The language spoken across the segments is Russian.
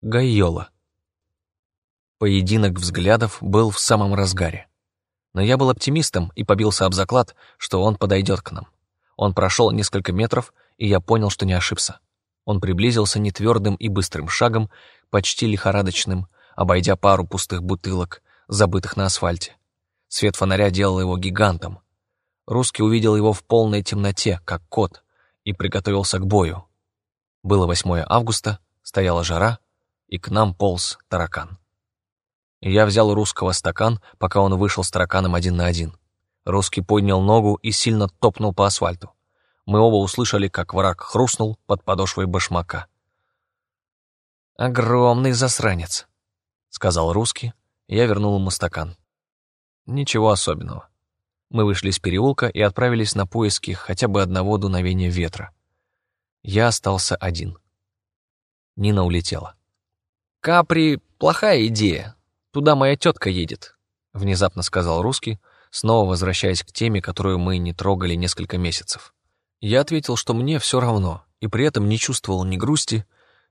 Гайола. Поединок взглядов был в самом разгаре. Но я был оптимистом и побился об заклад, что он подойдет к нам. Он прошел несколько метров, и я понял, что не ошибся. Он приблизился нетвердым и быстрым шагом, почти лихорадочным, обойдя пару пустых бутылок, забытых на асфальте. Свет фонаря делал его гигантом. Русский увидел его в полной темноте, как кот, и приготовился к бою. Было 8 августа, стояла жара, и к нам полз таракан. Я взял русского стакан, пока он вышел с тараканом один на один. Русский поднял ногу и сильно топнул по асфальту. Мы оба услышали, как враг хрустнул под подошвой башмака. «Огромный засранец», — сказал русский. Я вернул ему стакан. Ничего особенного. Мы вышли из переулка и отправились на поиски хотя бы одного дуновения ветра. Я остался один. Нина улетела. «Капри — плохая идея. Туда моя тетка едет», — внезапно сказал русский, снова возвращаясь к теме, которую мы не трогали несколько месяцев. Я ответил, что мне все равно, и при этом не чувствовал ни грусти,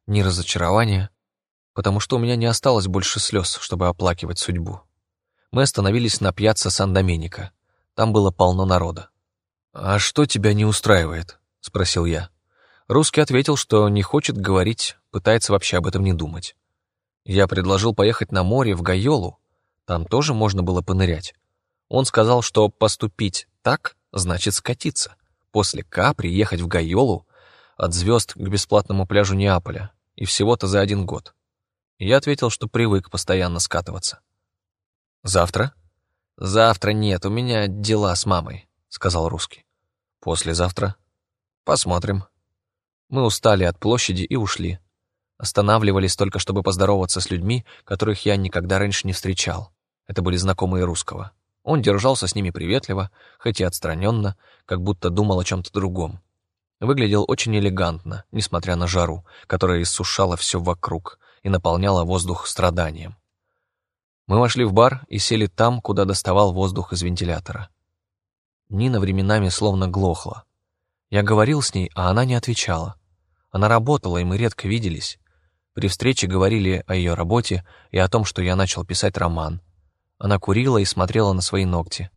ни разочарования, потому что у меня не осталось больше слез, чтобы оплакивать судьбу. Мы остановились на пьяцца Сан-Доменика. Там было полно народа. «А что тебя не устраивает?» — спросил я. Русский ответил, что не хочет говорить, пытается вообще об этом не думать. Я предложил поехать на море в Гайолу, там тоже можно было понырять. Он сказал, что поступить так значит скатиться. После Капри ехать в Гайолу от звезд к бесплатному пляжу Неаполя, и всего-то за один год. Я ответил, что привык постоянно скатываться. «Завтра?» «Завтра нет, у меня дела с мамой», — сказал русский. «Послезавтра?» «Посмотрим». Мы устали от площади и ушли. Останавливались только, чтобы поздороваться с людьми, которых я никогда раньше не встречал. Это были знакомые русского. Он держался с ними приветливо, хоть и отстраненно, как будто думал о чем-то другом. Выглядел очень элегантно, несмотря на жару, которая иссушала все вокруг и наполняла воздух страданием. Мы вошли в бар и сели там, куда доставал воздух из вентилятора. Нина временами словно глохла. Я говорил с ней, а она не отвечала. Она работала, и мы редко виделись. При встрече говорили о ее работе и о том, что я начал писать роман. Она курила и смотрела на свои ногти.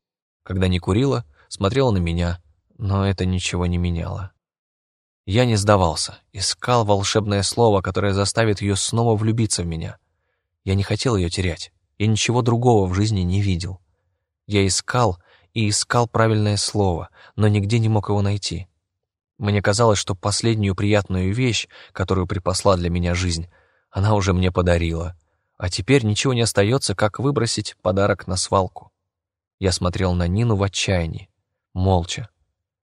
Когда не курила, смотрела на меня, но это ничего не меняло. Я не сдавался, искал волшебное слово, которое заставит ее снова влюбиться в меня. Я не хотел ее терять, я ничего другого в жизни не видел. Я искал и искал правильное слово, но нигде не мог его найти. Мне казалось, что последнюю приятную вещь, которую припасла для меня жизнь, она уже мне подарила. А теперь ничего не остается, как выбросить подарок на свалку. Я смотрел на Нину в отчаянии, молча.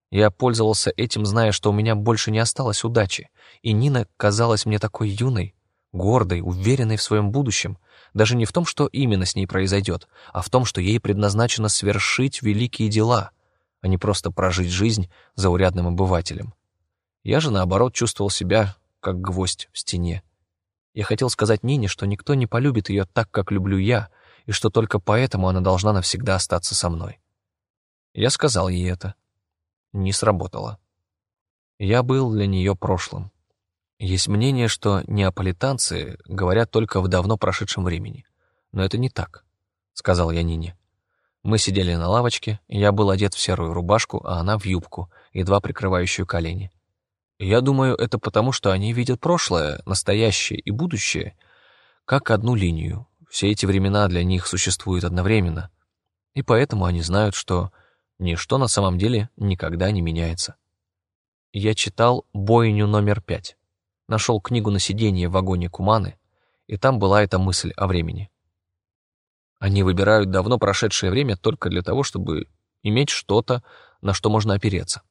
Я пользовался этим, зная, что у меня больше не осталось удачи, и Нина казалась мне такой юной, гордой, уверенной в своем будущем, даже не в том, что именно с ней произойдет, а в том, что ей предназначено свершить великие дела — а не просто прожить жизнь заурядным обывателем. Я же, наоборот, чувствовал себя как гвоздь в стене. Я хотел сказать Нине, что никто не полюбит ее так, как люблю я, и что только поэтому она должна навсегда остаться со мной. Я сказал ей это. Не сработало. Я был для нее прошлым. Есть мнение, что неаполитанцы говорят только в давно прошедшем времени. Но это не так, — сказал я Нине. Мы сидели на лавочке, я был одет в серую рубашку, а она в юбку, едва прикрывающую колени. Я думаю, это потому, что они видят прошлое, настоящее и будущее как одну линию. Все эти времена для них существуют одновременно. И поэтому они знают, что ничто на самом деле никогда не меняется. Я читал «Бойню номер пять». Нашел книгу на сиденье в вагоне Куманы, и там была эта мысль о времени. Они выбирают давно прошедшее время только для того, чтобы иметь что-то, на что можно опереться,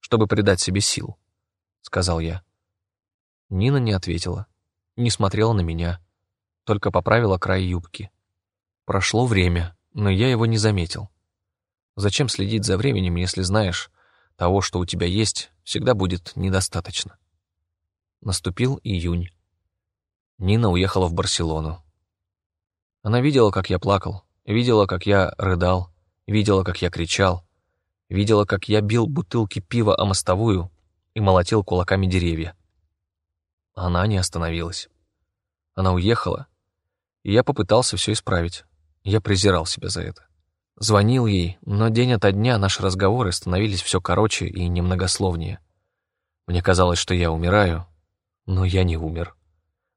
чтобы придать себе сил, — сказал я. Нина не ответила, не смотрела на меня, только поправила край юбки. Прошло время, но я его не заметил. Зачем следить за временем, если знаешь, того, что у тебя есть, всегда будет недостаточно? Наступил июнь. Нина уехала в Барселону. Она видела, как я плакал, видела, как я рыдал, видела, как я кричал, видела, как я бил бутылки пива о мостовую и молотил кулаками деревья. Она не остановилась. Она уехала, и я попытался все исправить. Я презирал себя за это. Звонил ей, но день ото дня наши разговоры становились все короче и немногословнее. Мне казалось, что я умираю, но я не умер.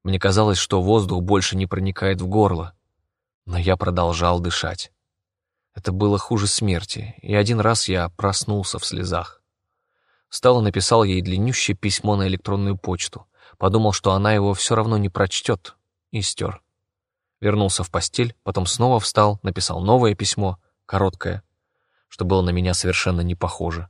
Мне казалось, что воздух больше не проникает в горло, но я продолжал дышать. Это было хуже смерти, и один раз я проснулся в слезах. Встал и написал ей длиннющее письмо на электронную почту. Подумал, что она его все равно не прочтет, и стер. Вернулся в постель, потом снова встал, написал новое письмо, короткое, что было на меня совершенно не похоже.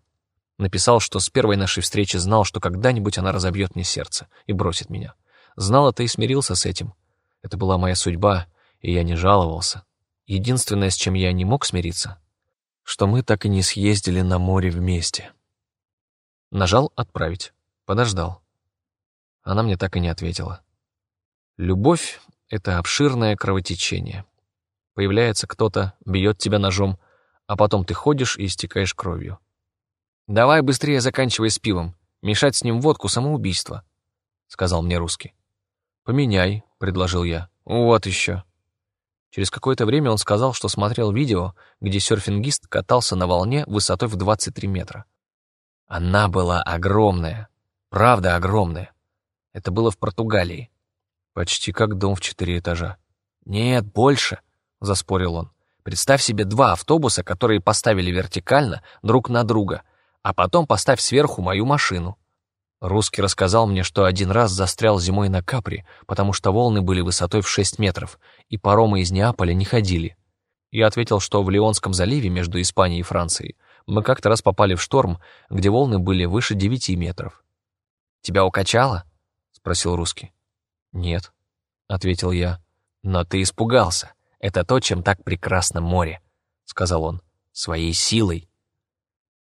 Написал, что с первой нашей встречи знал, что когда-нибудь она разобьет мне сердце и бросит меня. Знал это и смирился с этим. Это была моя судьба, и я не жаловался. Единственное, с чем я не мог смириться, что мы так и не съездили на море вместе. Нажал «Отправить». Подождал. Она мне так и не ответила. Любовь — это обширное кровотечение. Появляется кто-то, бьет тебя ножом, а потом ты ходишь и истекаешь кровью. «Давай быстрее заканчивай с пивом. Мешать с ним водку — самоубийство», — сказал мне русский. «Поменяй», — предложил я. «Вот еще». Через какое-то время он сказал, что смотрел видео, где серфингист катался на волне высотой в 23 метра. Она была огромная, правда огромная. Это было в Португалии. Почти как дом в четыре этажа. «Нет, больше», — заспорил он. «Представь себе два автобуса, которые поставили вертикально друг на друга, а потом поставь сверху мою машину. Русский рассказал мне, что один раз застрял зимой на Капри, потому что волны были высотой в 6 метров, и паромы из Неаполя не ходили. Я ответил, что в Леонском заливе между Испанией и Францией мы как-то раз попали в шторм, где волны были выше 9 метров. «Тебя укачало?» — спросил русский. «Нет», — ответил я. «Но ты испугался. Это то, чем так прекрасно море», — сказал он, — «своей силой».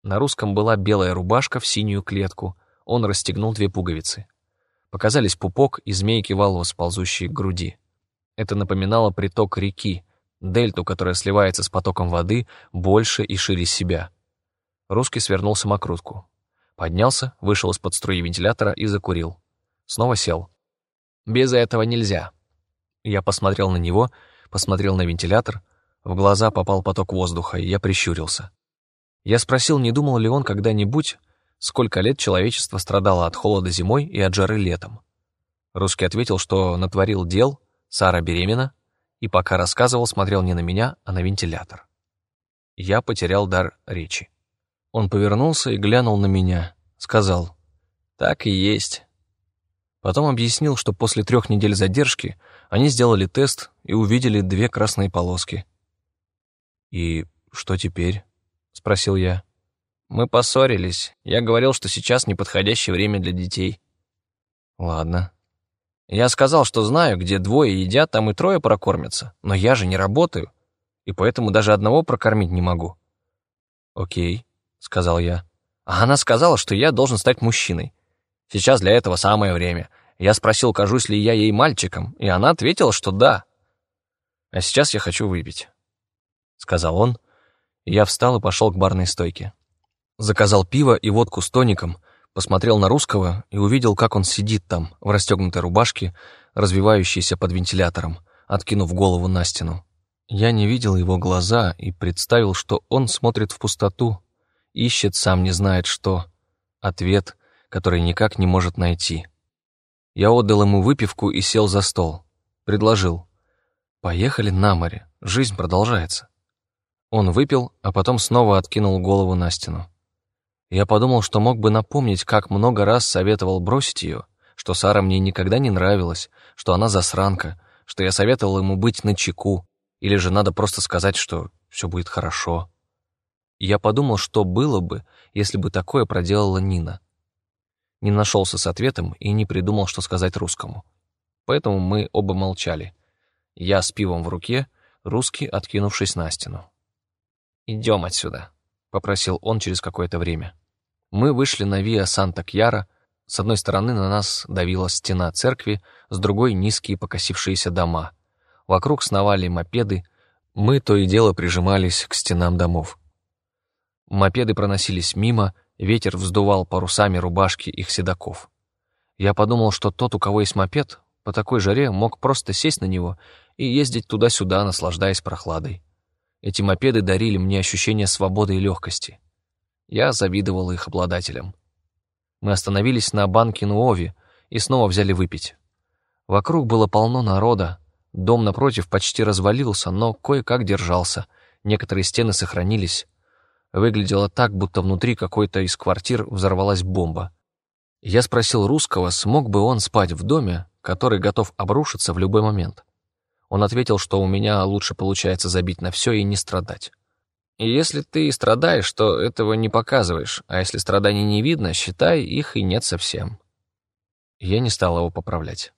На русском была белая рубашка в синюю клетку — он расстегнул две пуговицы. Показались пупок и змейки волос, ползущие к груди. Это напоминало приток реки, дельту, которая сливается с потоком воды больше и шире себя. Русский свернул самокрутку. Поднялся, вышел из-под струи вентилятора и закурил. Снова сел. «Без этого нельзя». Я посмотрел на него, посмотрел на вентилятор, в глаза попал поток воздуха, и я прищурился. Я спросил, не думал ли он когда-нибудь сколько лет человечество страдало от холода зимой и от жары летом. Русский ответил, что натворил дел, Сара беременна, и пока рассказывал, смотрел не на меня, а на вентилятор. Я потерял дар речи. Он повернулся и глянул на меня, сказал «Так и есть». Потом объяснил, что после трех недель задержки они сделали тест и увидели две красные полоски. «И что теперь?» — спросил я. Мы поссорились. Я говорил, что сейчас неподходящее время для детей. Ладно. Я сказал, что знаю, где двое едят, там и трое прокормятся. Но я же не работаю, и поэтому даже одного прокормить не могу. Окей, сказал я. А она сказала, что я должен стать мужчиной. Сейчас для этого самое время. Я спросил, кажусь ли я ей мальчиком, и она ответила, что да. А сейчас я хочу выпить, сказал он. Я встал и пошел к барной стойке. Заказал пиво и водку с тоником, посмотрел на русского и увидел, как он сидит там, в расстегнутой рубашке, развивающейся под вентилятором, откинув голову на стену. Я не видел его глаза и представил, что он смотрит в пустоту, ищет сам не знает что, ответ, который никак не может найти. Я отдал ему выпивку и сел за стол. Предложил. «Поехали на море, жизнь продолжается». Он выпил, а потом снова откинул голову на стену. Я подумал, что мог бы напомнить, как много раз советовал бросить ее, что Сара мне никогда не нравилась, что она засранка, что я советовал ему быть на чеку, или же надо просто сказать, что все будет хорошо. я подумал, что было бы, если бы такое проделала Нина. Не нашелся с ответом и не придумал, что сказать русскому. Поэтому мы оба молчали. Я с пивом в руке, русский, откинувшись на стену. «Идем отсюда», — попросил он через какое-то время. Мы вышли на Виа Санта-Кьяра. С одной стороны на нас давила стена церкви, с другой — низкие покосившиеся дома. Вокруг сновали мопеды, мы то и дело прижимались к стенам домов. Мопеды проносились мимо, ветер вздувал парусами рубашки их седаков. Я подумал, что тот, у кого есть мопед, по такой жаре мог просто сесть на него и ездить туда-сюда, наслаждаясь прохладой. Эти мопеды дарили мне ощущение свободы и легкости. Я завидовал их обладателям. Мы остановились на банке Нуови и снова взяли выпить. Вокруг было полно народа, дом напротив почти развалился, но кое-как держался, некоторые стены сохранились. Выглядело так, будто внутри какой-то из квартир взорвалась бомба. Я спросил русского, смог бы он спать в доме, который готов обрушиться в любой момент. Он ответил, что у меня лучше получается забить на все и не страдать. И если ты страдаешь, то этого не показываешь, а если страданий не видно, считай, их и нет совсем. Я не стал его поправлять.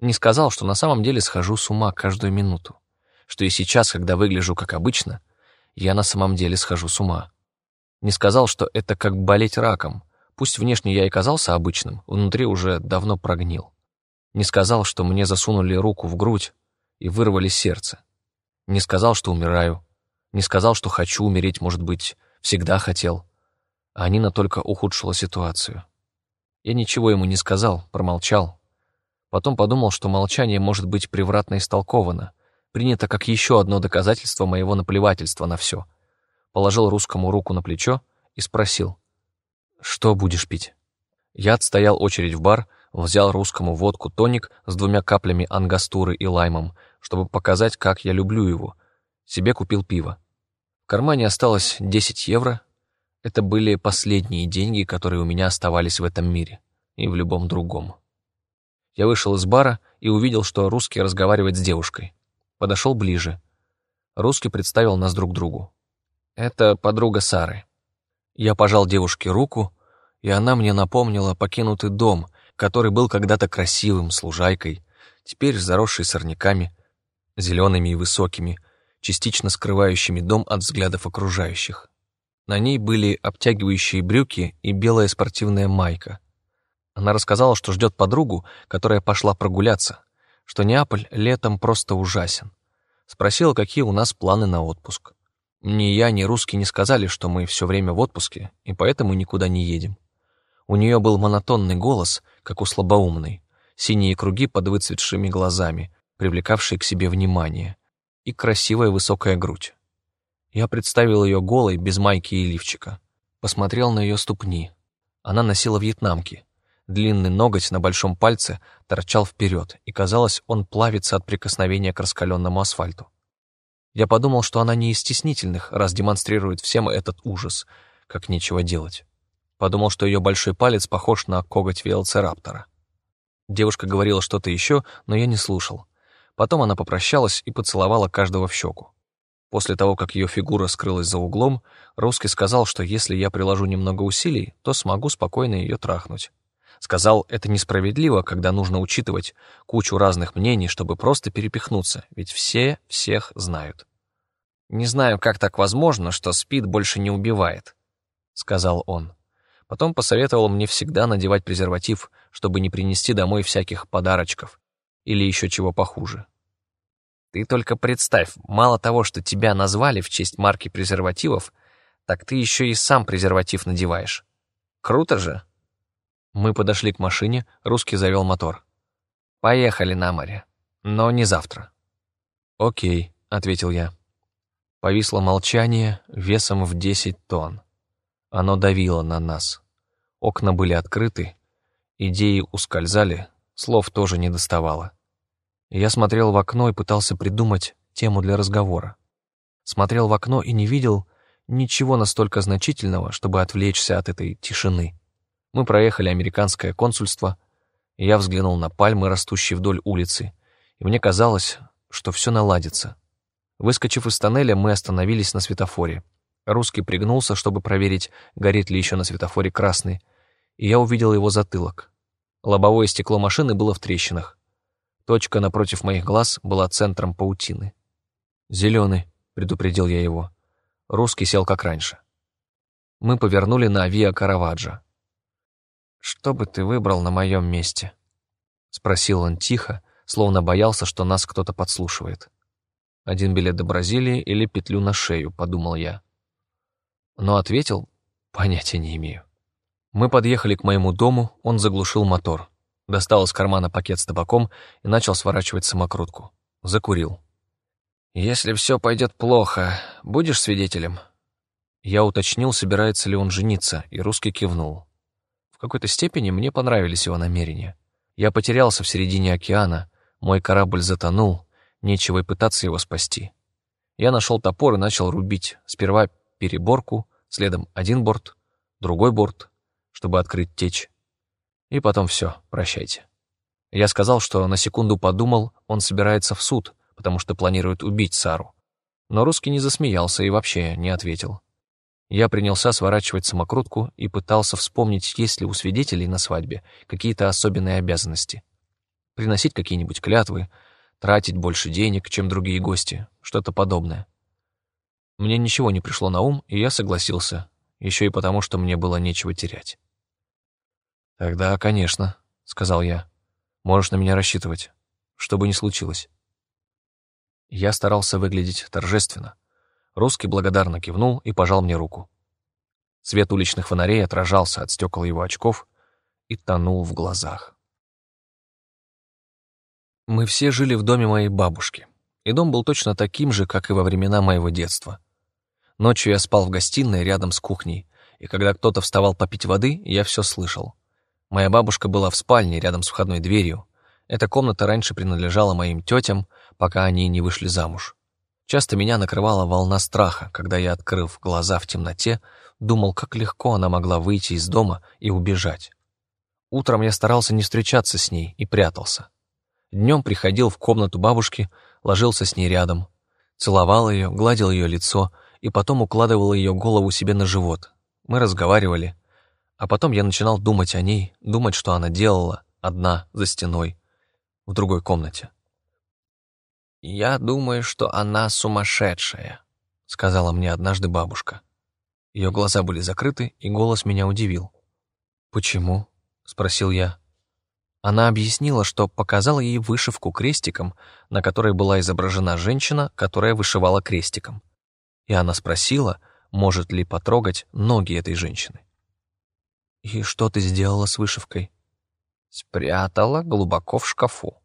Не сказал, что на самом деле схожу с ума каждую минуту, что и сейчас, когда выгляжу как обычно, я на самом деле схожу с ума. Не сказал, что это как болеть раком, пусть внешне я и казался обычным, внутри уже давно прогнил. Не сказал, что мне засунули руку в грудь и вырвали сердце. Не сказал, что умираю, не сказал, что хочу умереть, может быть, всегда хотел. А Нина только ухудшила ситуацию. Я ничего ему не сказал, промолчал. Потом подумал, что молчание может быть превратно истолковано, принято как еще одно доказательство моего наплевательства на все. Положил русскому руку на плечо и спросил, «Что будешь пить?» Я отстоял очередь в бар, взял русскому водку тоник с двумя каплями ангастуры и лаймом, чтобы показать, как я люблю его, себе купил пиво. Кармане осталось 10 евро. Это были последние деньги, которые у меня оставались в этом мире и в любом другом. Я вышел из бара и увидел, что русский разговаривает с девушкой. Подошел ближе. Русский представил нас друг другу. Это подруга Сары. Я пожал девушке руку, и она мне напомнила покинутый дом, который был когда-то красивым, с лужайкой, теперь заросший сорняками, зелеными и высокими, частично скрывающими дом от взглядов окружающих. На ней были обтягивающие брюки и белая спортивная майка. Она рассказала, что ждет подругу, которая пошла прогуляться, что Неаполь летом просто ужасен. Спросила, какие у нас планы на отпуск. Ни я, ни русский не сказали, что мы все время в отпуске, и поэтому никуда не едем. У нее был монотонный голос, как у слабоумной, синие круги под выцветшими глазами, привлекавшие к себе внимание и красивая высокая грудь. Я представил ее голой, без майки и лифчика. Посмотрел на ее ступни. Она носила вьетнамки. Длинный ноготь на большом пальце торчал вперед, и казалось, он плавится от прикосновения к раскаленному асфальту. Я подумал, что она не из стеснительных, раз демонстрирует всем этот ужас, как нечего делать. Подумал, что ее большой палец похож на коготь велоцираптора. Девушка говорила что-то еще, но я не слушал. Потом она попрощалась и поцеловала каждого в щеку. После того, как ее фигура скрылась за углом, Русский сказал, что если я приложу немного усилий, то смогу спокойно ее трахнуть. Сказал, это несправедливо, когда нужно учитывать кучу разных мнений, чтобы просто перепихнуться, ведь все всех знают. «Не знаю, как так возможно, что спид больше не убивает», — сказал он. Потом посоветовал мне всегда надевать презерватив, чтобы не принести домой всяких подарочков или еще чего похуже. Ты только представь, мало того, что тебя назвали в честь марки презервативов, так ты еще и сам презерватив надеваешь. Круто же? Мы подошли к машине, русский завел мотор. Поехали на море, но не завтра. Окей, ответил я. Повисло молчание весом в десять тонн. Оно давило на нас. Окна были открыты, идеи ускользали, слов тоже не доставало. Я смотрел в окно и пытался придумать тему для разговора. Смотрел в окно и не видел ничего настолько значительного, чтобы отвлечься от этой тишины. Мы проехали американское консульство, и я взглянул на пальмы, растущие вдоль улицы, и мне казалось, что все наладится. Выскочив из тоннеля, мы остановились на светофоре. Русский пригнулся, чтобы проверить, горит ли еще на светофоре красный, и я увидел его затылок. Лобовое стекло машины было в трещинах. Точка напротив моих глаз была центром паутины. «Зеленый», — предупредил я его. Русский сел как раньше. Мы повернули на Виа Караваджо. «Что бы ты выбрал на моем месте?» — спросил он тихо, словно боялся, что нас кто-то подслушивает. «Один билет до Бразилии или петлю на шею», — подумал я. Но ответил, понятия не имею. Мы подъехали к моему дому, он заглушил мотор. Достал из кармана пакет с табаком и начал сворачивать самокрутку. Закурил. «Если все пойдет плохо, будешь свидетелем?» Я уточнил, собирается ли он жениться, и русский кивнул. В какой-то степени мне понравились его намерения. Я потерялся в середине океана, мой корабль затонул, нечего и пытаться его спасти. Я нашел топор и начал рубить, сперва переборку, следом один борт, другой борт, чтобы открыть течь. И потом все, прощайте. Я сказал, что на секунду подумал, он собирается в суд, потому что планирует убить Сару. Но русский не засмеялся и вообще не ответил. Я принялся сворачивать самокрутку и пытался вспомнить, есть ли у свидетелей на свадьбе какие-то особенные обязанности. Приносить какие-нибудь клятвы, тратить больше денег, чем другие гости, что-то подобное. Мне ничего не пришло на ум, и я согласился, еще и потому, что мне было нечего терять. «Тогда, конечно», — сказал я, — «можешь на меня рассчитывать, что бы ни случилось». Я старался выглядеть торжественно. Русский благодарно кивнул и пожал мне руку. Свет уличных фонарей отражался от стекол его очков и тонул в глазах. Мы все жили в доме моей бабушки, и дом был точно таким же, как и во времена моего детства. Ночью я спал в гостиной рядом с кухней, и когда кто-то вставал попить воды, я все слышал. Моя бабушка была в спальне рядом с входной дверью. Эта комната раньше принадлежала моим тетям, пока они не вышли замуж. Часто меня накрывала волна страха, когда я, открыв глаза в темноте, думал, как легко она могла выйти из дома и убежать. Утром я старался не встречаться с ней и прятался. Днем приходил в комнату бабушки, ложился с ней рядом, целовал ее, гладил ее лицо и потом укладывал ее голову себе на живот. Мы разговаривали, а потом я начинал думать о ней, думать, что она делала, одна, за стеной, в другой комнате. «Я думаю, что она сумасшедшая», — сказала мне однажды бабушка. Ее глаза были закрыты, и голос меня удивил. «Почему?» — спросил я. Она объяснила, что показала ей вышивку крестиком, на которой была изображена женщина, которая вышивала крестиком. И она спросила, может ли потрогать ноги этой женщины. «И что ты сделала с вышивкой?» «Спрятала глубоко в шкафу».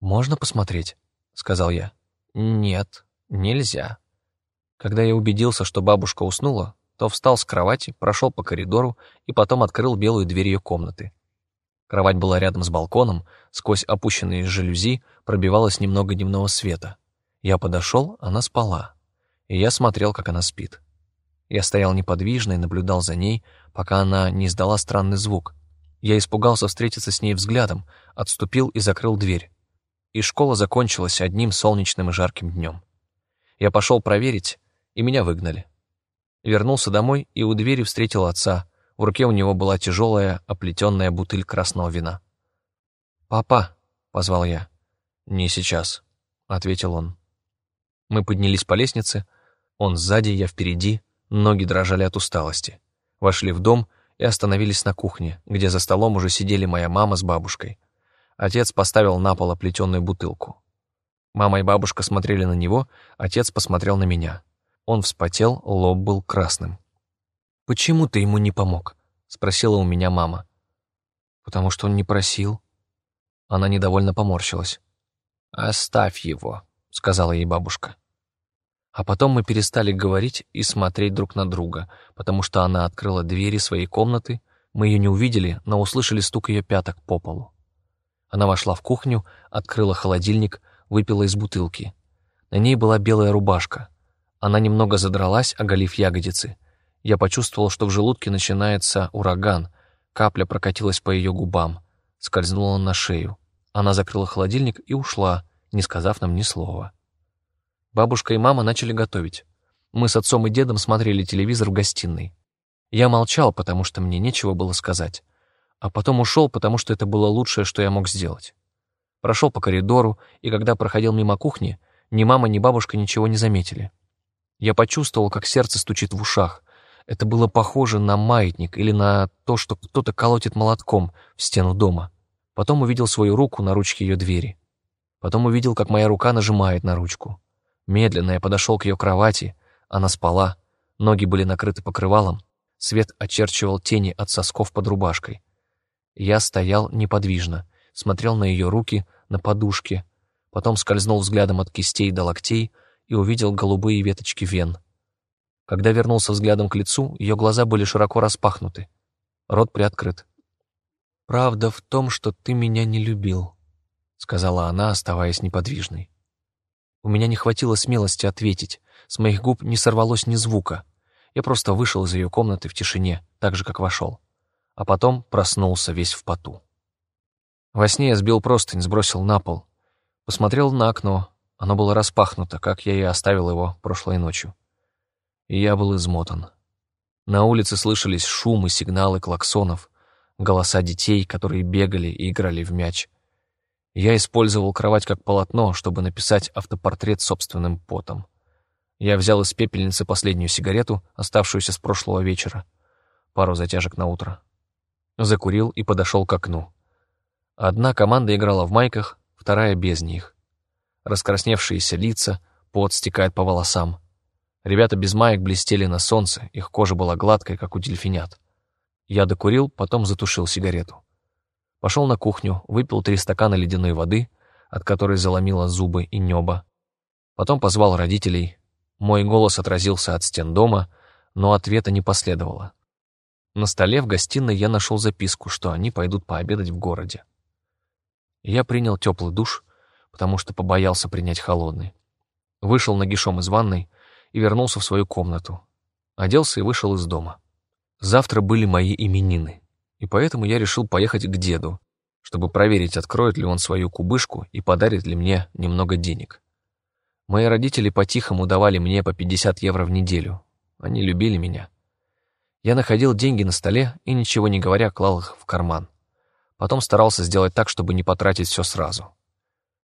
«Можно посмотреть?» сказал я. «Нет, нельзя». Когда я убедился, что бабушка уснула, то встал с кровати, прошел по коридору и потом открыл белую дверь ее комнаты. Кровать была рядом с балконом, сквозь опущенные жалюзи пробивалось немного дневного света. Я подошел, она спала, и я смотрел, как она спит. Я стоял неподвижно и наблюдал за ней, пока она не издала странный звук. Я испугался встретиться с ней взглядом, отступил и закрыл дверь и школа закончилась одним солнечным и жарким днем. Я пошел проверить, и меня выгнали. Вернулся домой и у двери встретил отца. В руке у него была тяжелая, оплетенная бутыль красного вина. «Папа», — позвал я. «Не сейчас», — ответил он. Мы поднялись по лестнице, он сзади, я впереди, ноги дрожали от усталости. Вошли в дом и остановились на кухне, где за столом уже сидели моя мама с бабушкой. Отец поставил на пол оплетенную бутылку. Мама и бабушка смотрели на него, отец посмотрел на меня. Он вспотел, лоб был красным. «Почему ты ему не помог?» — спросила у меня мама. «Потому что он не просил». Она недовольно поморщилась. «Оставь его», — сказала ей бабушка. А потом мы перестали говорить и смотреть друг на друга, потому что она открыла двери своей комнаты, мы ее не увидели, но услышали стук ее пяток по полу. Она вошла в кухню, открыла холодильник, выпила из бутылки. На ней была белая рубашка. Она немного задралась, оголив ягодицы. Я почувствовал, что в желудке начинается ураган. Капля прокатилась по ее губам, скользнула на шею. Она закрыла холодильник и ушла, не сказав нам ни слова. Бабушка и мама начали готовить. Мы с отцом и дедом смотрели телевизор в гостиной. Я молчал, потому что мне нечего было сказать а потом ушел, потому что это было лучшее, что я мог сделать. Прошел по коридору, и когда проходил мимо кухни, ни мама, ни бабушка ничего не заметили. Я почувствовал, как сердце стучит в ушах. Это было похоже на маятник или на то, что кто-то колотит молотком в стену дома. Потом увидел свою руку на ручке ее двери. Потом увидел, как моя рука нажимает на ручку. Медленно я подошел к ее кровати. Она спала. Ноги были накрыты покрывалом. Свет очерчивал тени от сосков под рубашкой. Я стоял неподвижно, смотрел на ее руки, на подушке, потом скользнул взглядом от кистей до локтей и увидел голубые веточки вен. Когда вернулся взглядом к лицу, ее глаза были широко распахнуты, рот приоткрыт. «Правда в том, что ты меня не любил», — сказала она, оставаясь неподвижной. У меня не хватило смелости ответить, с моих губ не сорвалось ни звука. Я просто вышел из ее комнаты в тишине, так же, как вошел. А потом проснулся весь в поту. Во сне я сбил простынь, сбросил на пол. Посмотрел на окно. Оно было распахнуто, как я и оставил его прошлой ночью. И я был измотан. На улице слышались шумы, сигналы клаксонов, голоса детей, которые бегали и играли в мяч. Я использовал кровать как полотно, чтобы написать автопортрет собственным потом. Я взял из пепельницы последнюю сигарету, оставшуюся с прошлого вечера, пару затяжек на утро. Закурил и подошел к окну. Одна команда играла в майках, вторая без них. Раскрасневшиеся лица, пот стекает по волосам. Ребята без маек блестели на солнце, их кожа была гладкой, как у дельфинят. Я докурил, потом затушил сигарету. Пошел на кухню, выпил три стакана ледяной воды, от которой заломило зубы и небо. Потом позвал родителей. Мой голос отразился от стен дома, но ответа не последовало. На столе в гостиной я нашел записку, что они пойдут пообедать в городе. Я принял теплый душ, потому что побоялся принять холодный. Вышел нагишом из ванной и вернулся в свою комнату. Оделся и вышел из дома. Завтра были мои именины, и поэтому я решил поехать к деду, чтобы проверить, откроет ли он свою кубышку и подарит ли мне немного денег. Мои родители по-тихому давали мне по 50 евро в неделю. Они любили меня. Я находил деньги на столе и, ничего не говоря, клал их в карман. Потом старался сделать так, чтобы не потратить все сразу.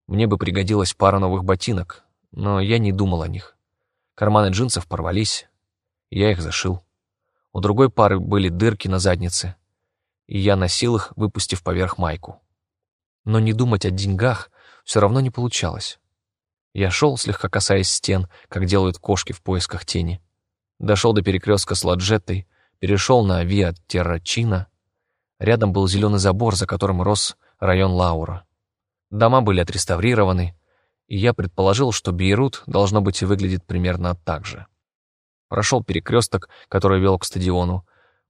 Мне бы пригодилась пара новых ботинок, но я не думал о них. Карманы джинсов порвались, я их зашил. У другой пары были дырки на заднице, и я носил их, выпустив поверх майку. Но не думать о деньгах все равно не получалось. Я шел, слегка касаясь стен, как делают кошки в поисках тени. Дошел до перекрестка с Ладжеттой, перешел на Виа Террачина, Рядом был зеленый забор, за которым рос район Лаура. Дома были отреставрированы, и я предположил, что Бейрут, должно быть, и выглядит примерно так же. Прошел перекресток, который вел к стадиону,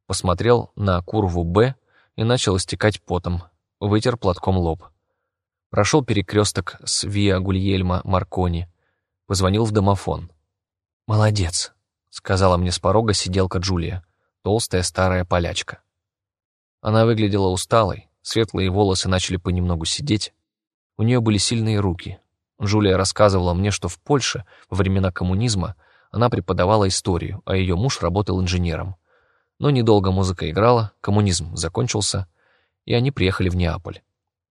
посмотрел на курву «Б» и начал истекать потом, вытер платком лоб. Прошел перекресток с Виа Гульельма Маркони, позвонил в домофон. «Молодец», — сказала мне с порога сиделка Джулия, толстая старая полячка. Она выглядела усталой, светлые волосы начали понемногу сидеть. У нее были сильные руки. Жулия рассказывала мне, что в Польше во времена коммунизма она преподавала историю, а ее муж работал инженером. Но недолго музыка играла, коммунизм закончился, и они приехали в Неаполь.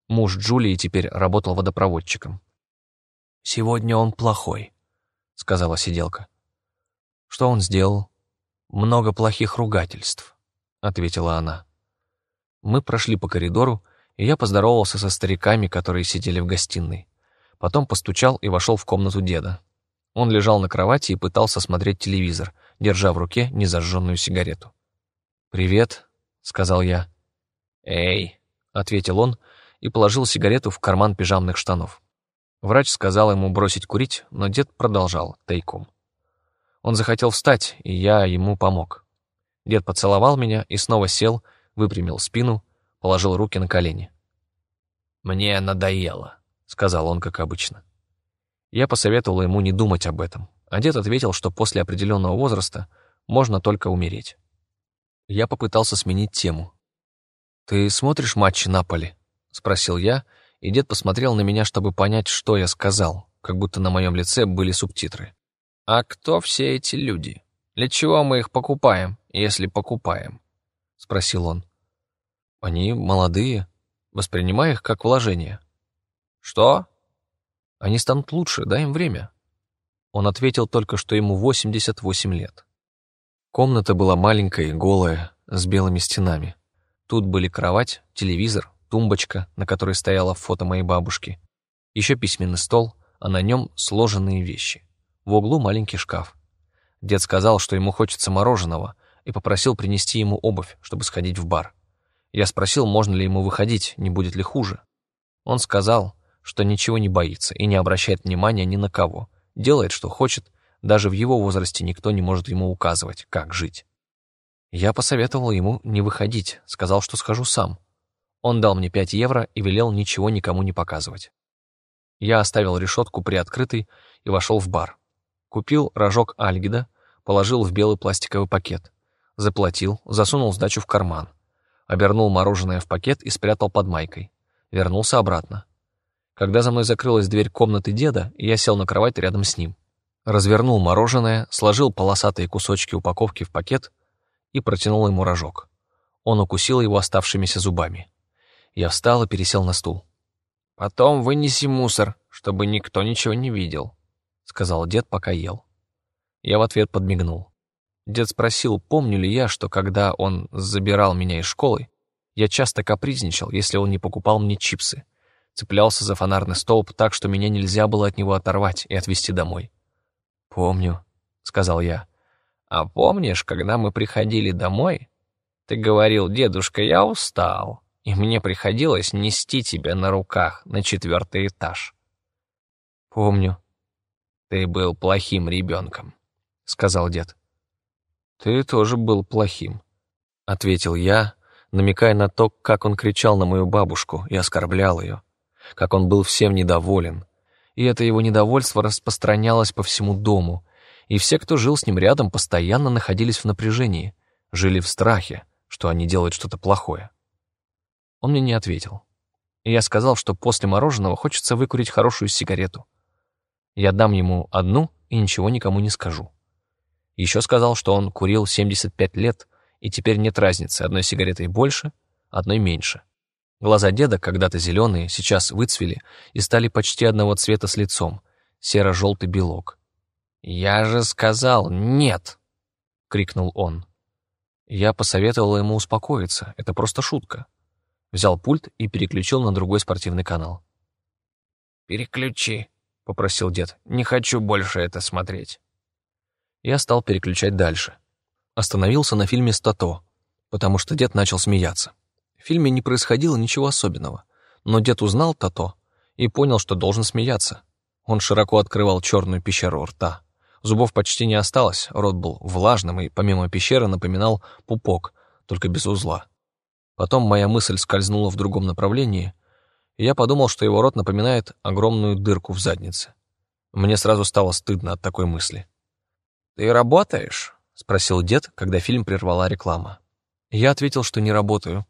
Муж Джулии теперь работал водопроводчиком. «Сегодня он плохой», — сказала сиделка. «Что он сделал?» «Много плохих ругательств», — ответила она. Мы прошли по коридору, и я поздоровался со стариками, которые сидели в гостиной. Потом постучал и вошел в комнату деда. Он лежал на кровати и пытался смотреть телевизор, держа в руке незажженную сигарету. «Привет», — сказал я. «Эй», — ответил он и положил сигарету в карман пижамных штанов. Врач сказал ему бросить курить, но дед продолжал тайком. Он захотел встать, и я ему помог. Дед поцеловал меня и снова сел, выпрямил спину, положил руки на колени. «Мне надоело», — сказал он, как обычно. Я посоветовал ему не думать об этом, а дед ответил, что после определенного возраста можно только умереть. Я попытался сменить тему. «Ты смотришь матчи Наполи?» — спросил я, и дед посмотрел на меня, чтобы понять, что я сказал, как будто на моем лице были субтитры. «А кто все эти люди? Для чего мы их покупаем, если покупаем?» — спросил он. «Они молодые. Воспринимай их как вложение». «Что?» «Они станут лучше, дай им время». Он ответил только, что ему 88 лет. Комната была маленькая и голая, с белыми стенами. Тут были кровать, телевизор, тумбочка, на которой стояло фото моей бабушки, еще письменный стол, а на нем сложенные вещи. В углу маленький шкаф. Дед сказал, что ему хочется мороженого, и попросил принести ему обувь, чтобы сходить в бар. Я спросил, можно ли ему выходить, не будет ли хуже. Он сказал, что ничего не боится и не обращает внимания ни на кого, делает, что хочет, даже в его возрасте никто не может ему указывать, как жить. Я посоветовал ему не выходить, сказал, что схожу сам. Он дал мне 5 евро и велел ничего никому не показывать. Я оставил решетку приоткрытой и вошел в бар. Купил рожок альгида, положил в белый пластиковый пакет, заплатил, засунул сдачу в карман, обернул мороженое в пакет и спрятал под майкой. Вернулся обратно. Когда за мной закрылась дверь комнаты деда, я сел на кровать рядом с ним. Развернул мороженое, сложил полосатые кусочки упаковки в пакет и протянул ему рожок. Он укусил его оставшимися зубами. Я встал и пересел на стул. «Потом вынеси мусор, чтобы никто ничего не видел», — сказал дед, пока ел. Я в ответ подмигнул. Дед спросил, помню ли я, что когда он забирал меня из школы, я часто капризничал, если он не покупал мне чипсы. Цеплялся за фонарный столб так, что меня нельзя было от него оторвать и отвезти домой. «Помню», — сказал я. А помнишь, когда мы приходили домой, ты говорил, дедушка, я устал, и мне приходилось нести тебя на руках на четвертый этаж. Помню. Ты был плохим ребенком, сказал дед. Ты тоже был плохим, ответил я, намекая на то, как он кричал на мою бабушку и оскорблял ее, как он был всем недоволен, и это его недовольство распространялось по всему дому, и все, кто жил с ним рядом, постоянно находились в напряжении, жили в страхе, что они делают что-то плохое. Он мне не ответил. И я сказал, что после мороженого хочется выкурить хорошую сигарету. Я дам ему одну и ничего никому не скажу. Еще сказал, что он курил 75 лет, и теперь нет разницы, одной сигаретой больше, одной меньше. Глаза деда, когда-то зеленые, сейчас выцвели и стали почти одного цвета с лицом, серо-желтый белок. «Я же сказал нет!» — крикнул он. Я посоветовал ему успокоиться, это просто шутка. Взял пульт и переключил на другой спортивный канал. «Переключи», — попросил дед. «Не хочу больше это смотреть». Я стал переключать дальше. Остановился на фильме «Стато», потому что дед начал смеяться. В фильме не происходило ничего особенного, но дед узнал Тато и понял, что должен смеяться. Он широко открывал черную пещеру рта. Зубов почти не осталось, рот был влажным и, помимо пещеры, напоминал пупок, только без узла. Потом моя мысль скользнула в другом направлении, и я подумал, что его рот напоминает огромную дырку в заднице. Мне сразу стало стыдно от такой мысли. «Ты работаешь?» — спросил дед, когда фильм прервала реклама. Я ответил, что не работаю.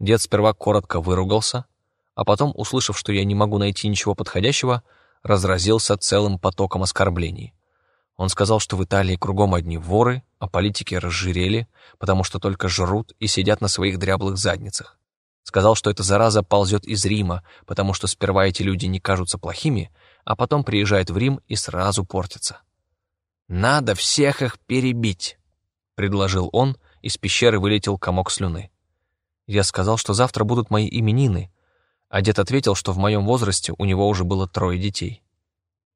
Дед сперва коротко выругался, а потом, услышав, что я не могу найти ничего подходящего, разразился целым потоком оскорблений. Он сказал, что в Италии кругом одни воры, а политики разжирели, потому что только жрут и сидят на своих дряблых задницах. Сказал, что эта зараза ползет из Рима, потому что сперва эти люди не кажутся плохими, а потом приезжают в Рим и сразу портятся. «Надо всех их перебить», — предложил он, из пещеры вылетел комок слюны. Я сказал, что завтра будут мои именины, а дед ответил, что в моем возрасте у него уже было трое детей.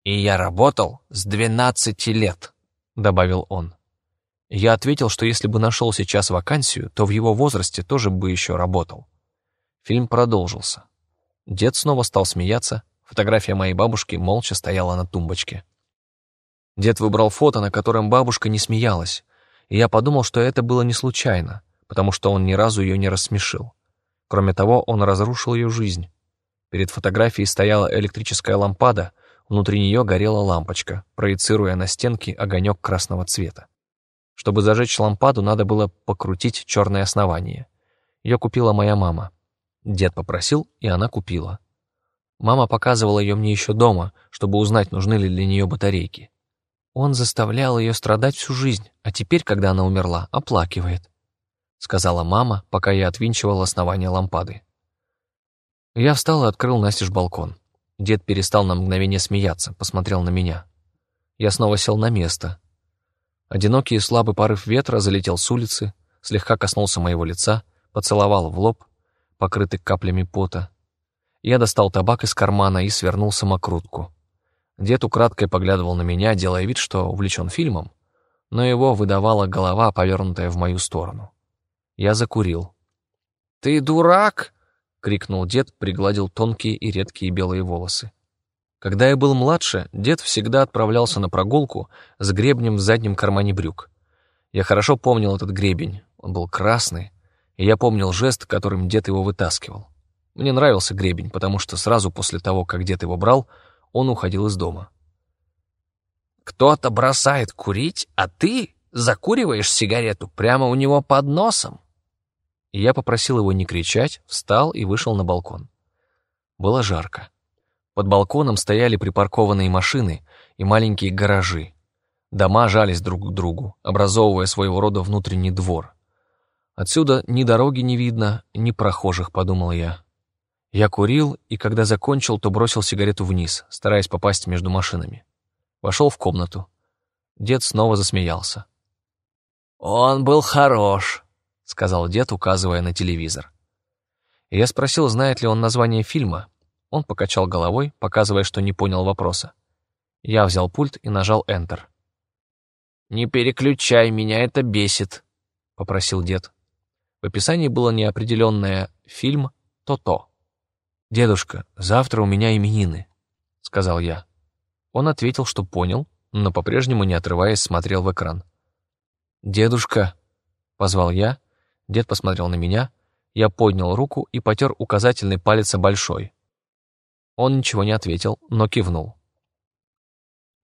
«И я работал с двенадцати лет», — добавил он. Я ответил, что если бы нашел сейчас вакансию, то в его возрасте тоже бы еще работал. Фильм продолжился. Дед снова стал смеяться, фотография моей бабушки молча стояла на тумбочке. Дед выбрал фото, на котором бабушка не смеялась, и я подумал, что это было не случайно, потому что он ни разу ее не рассмешил. Кроме того, он разрушил ее жизнь. Перед фотографией стояла электрическая лампада, Внутри нее горела лампочка, проецируя на стенки огонек красного цвета. Чтобы зажечь лампаду, надо было покрутить черное основание. Ее купила моя мама. Дед попросил, и она купила. Мама показывала ее мне еще дома, чтобы узнать, нужны ли для нее батарейки. Он заставлял ее страдать всю жизнь, а теперь, когда она умерла, оплакивает, сказала мама, пока я отвинчивал основание лампады. Я встал и открыл настежь балкон. Дед перестал на мгновение смеяться, посмотрел на меня. Я снова сел на место. Одинокий и слабый порыв ветра залетел с улицы, слегка коснулся моего лица, поцеловал в лоб, покрытый каплями пота. Я достал табак из кармана и свернул самокрутку. Дед украдкой поглядывал на меня, делая вид, что увлечен фильмом, но его выдавала голова, повернутая в мою сторону. Я закурил. «Ты дурак!» — крикнул дед, пригладил тонкие и редкие белые волосы. Когда я был младше, дед всегда отправлялся на прогулку с гребнем в заднем кармане брюк. Я хорошо помнил этот гребень, он был красный, и я помнил жест, которым дед его вытаскивал. Мне нравился гребень, потому что сразу после того, как дед его брал, он уходил из дома. «Кто-то бросает курить, а ты закуриваешь сигарету прямо у него под носом?» И я попросил его не кричать, встал и вышел на балкон. Было жарко. Под балконом стояли припаркованные машины и маленькие гаражи. Дома жались друг к другу, образовывая своего рода внутренний двор. Отсюда ни дороги не видно, ни прохожих, подумал я. Я курил, и когда закончил, то бросил сигарету вниз, стараясь попасть между машинами. Вошел в комнату. Дед снова засмеялся. «Он был хорош», — сказал дед, указывая на телевизор. Я спросил, знает ли он название фильма. Он покачал головой, показывая, что не понял вопроса. Я взял пульт и нажал Enter. «Не переключай, меня это бесит», — попросил дед. В описании было неопределенное «фильм то-то». «Дедушка, завтра у меня именины», — сказал я. Он ответил, что понял, но по-прежнему, не отрываясь, смотрел в экран. «Дедушка», — позвал я, дед посмотрел на меня, я поднял руку и потер указательный палец большой. Он ничего не ответил, но кивнул.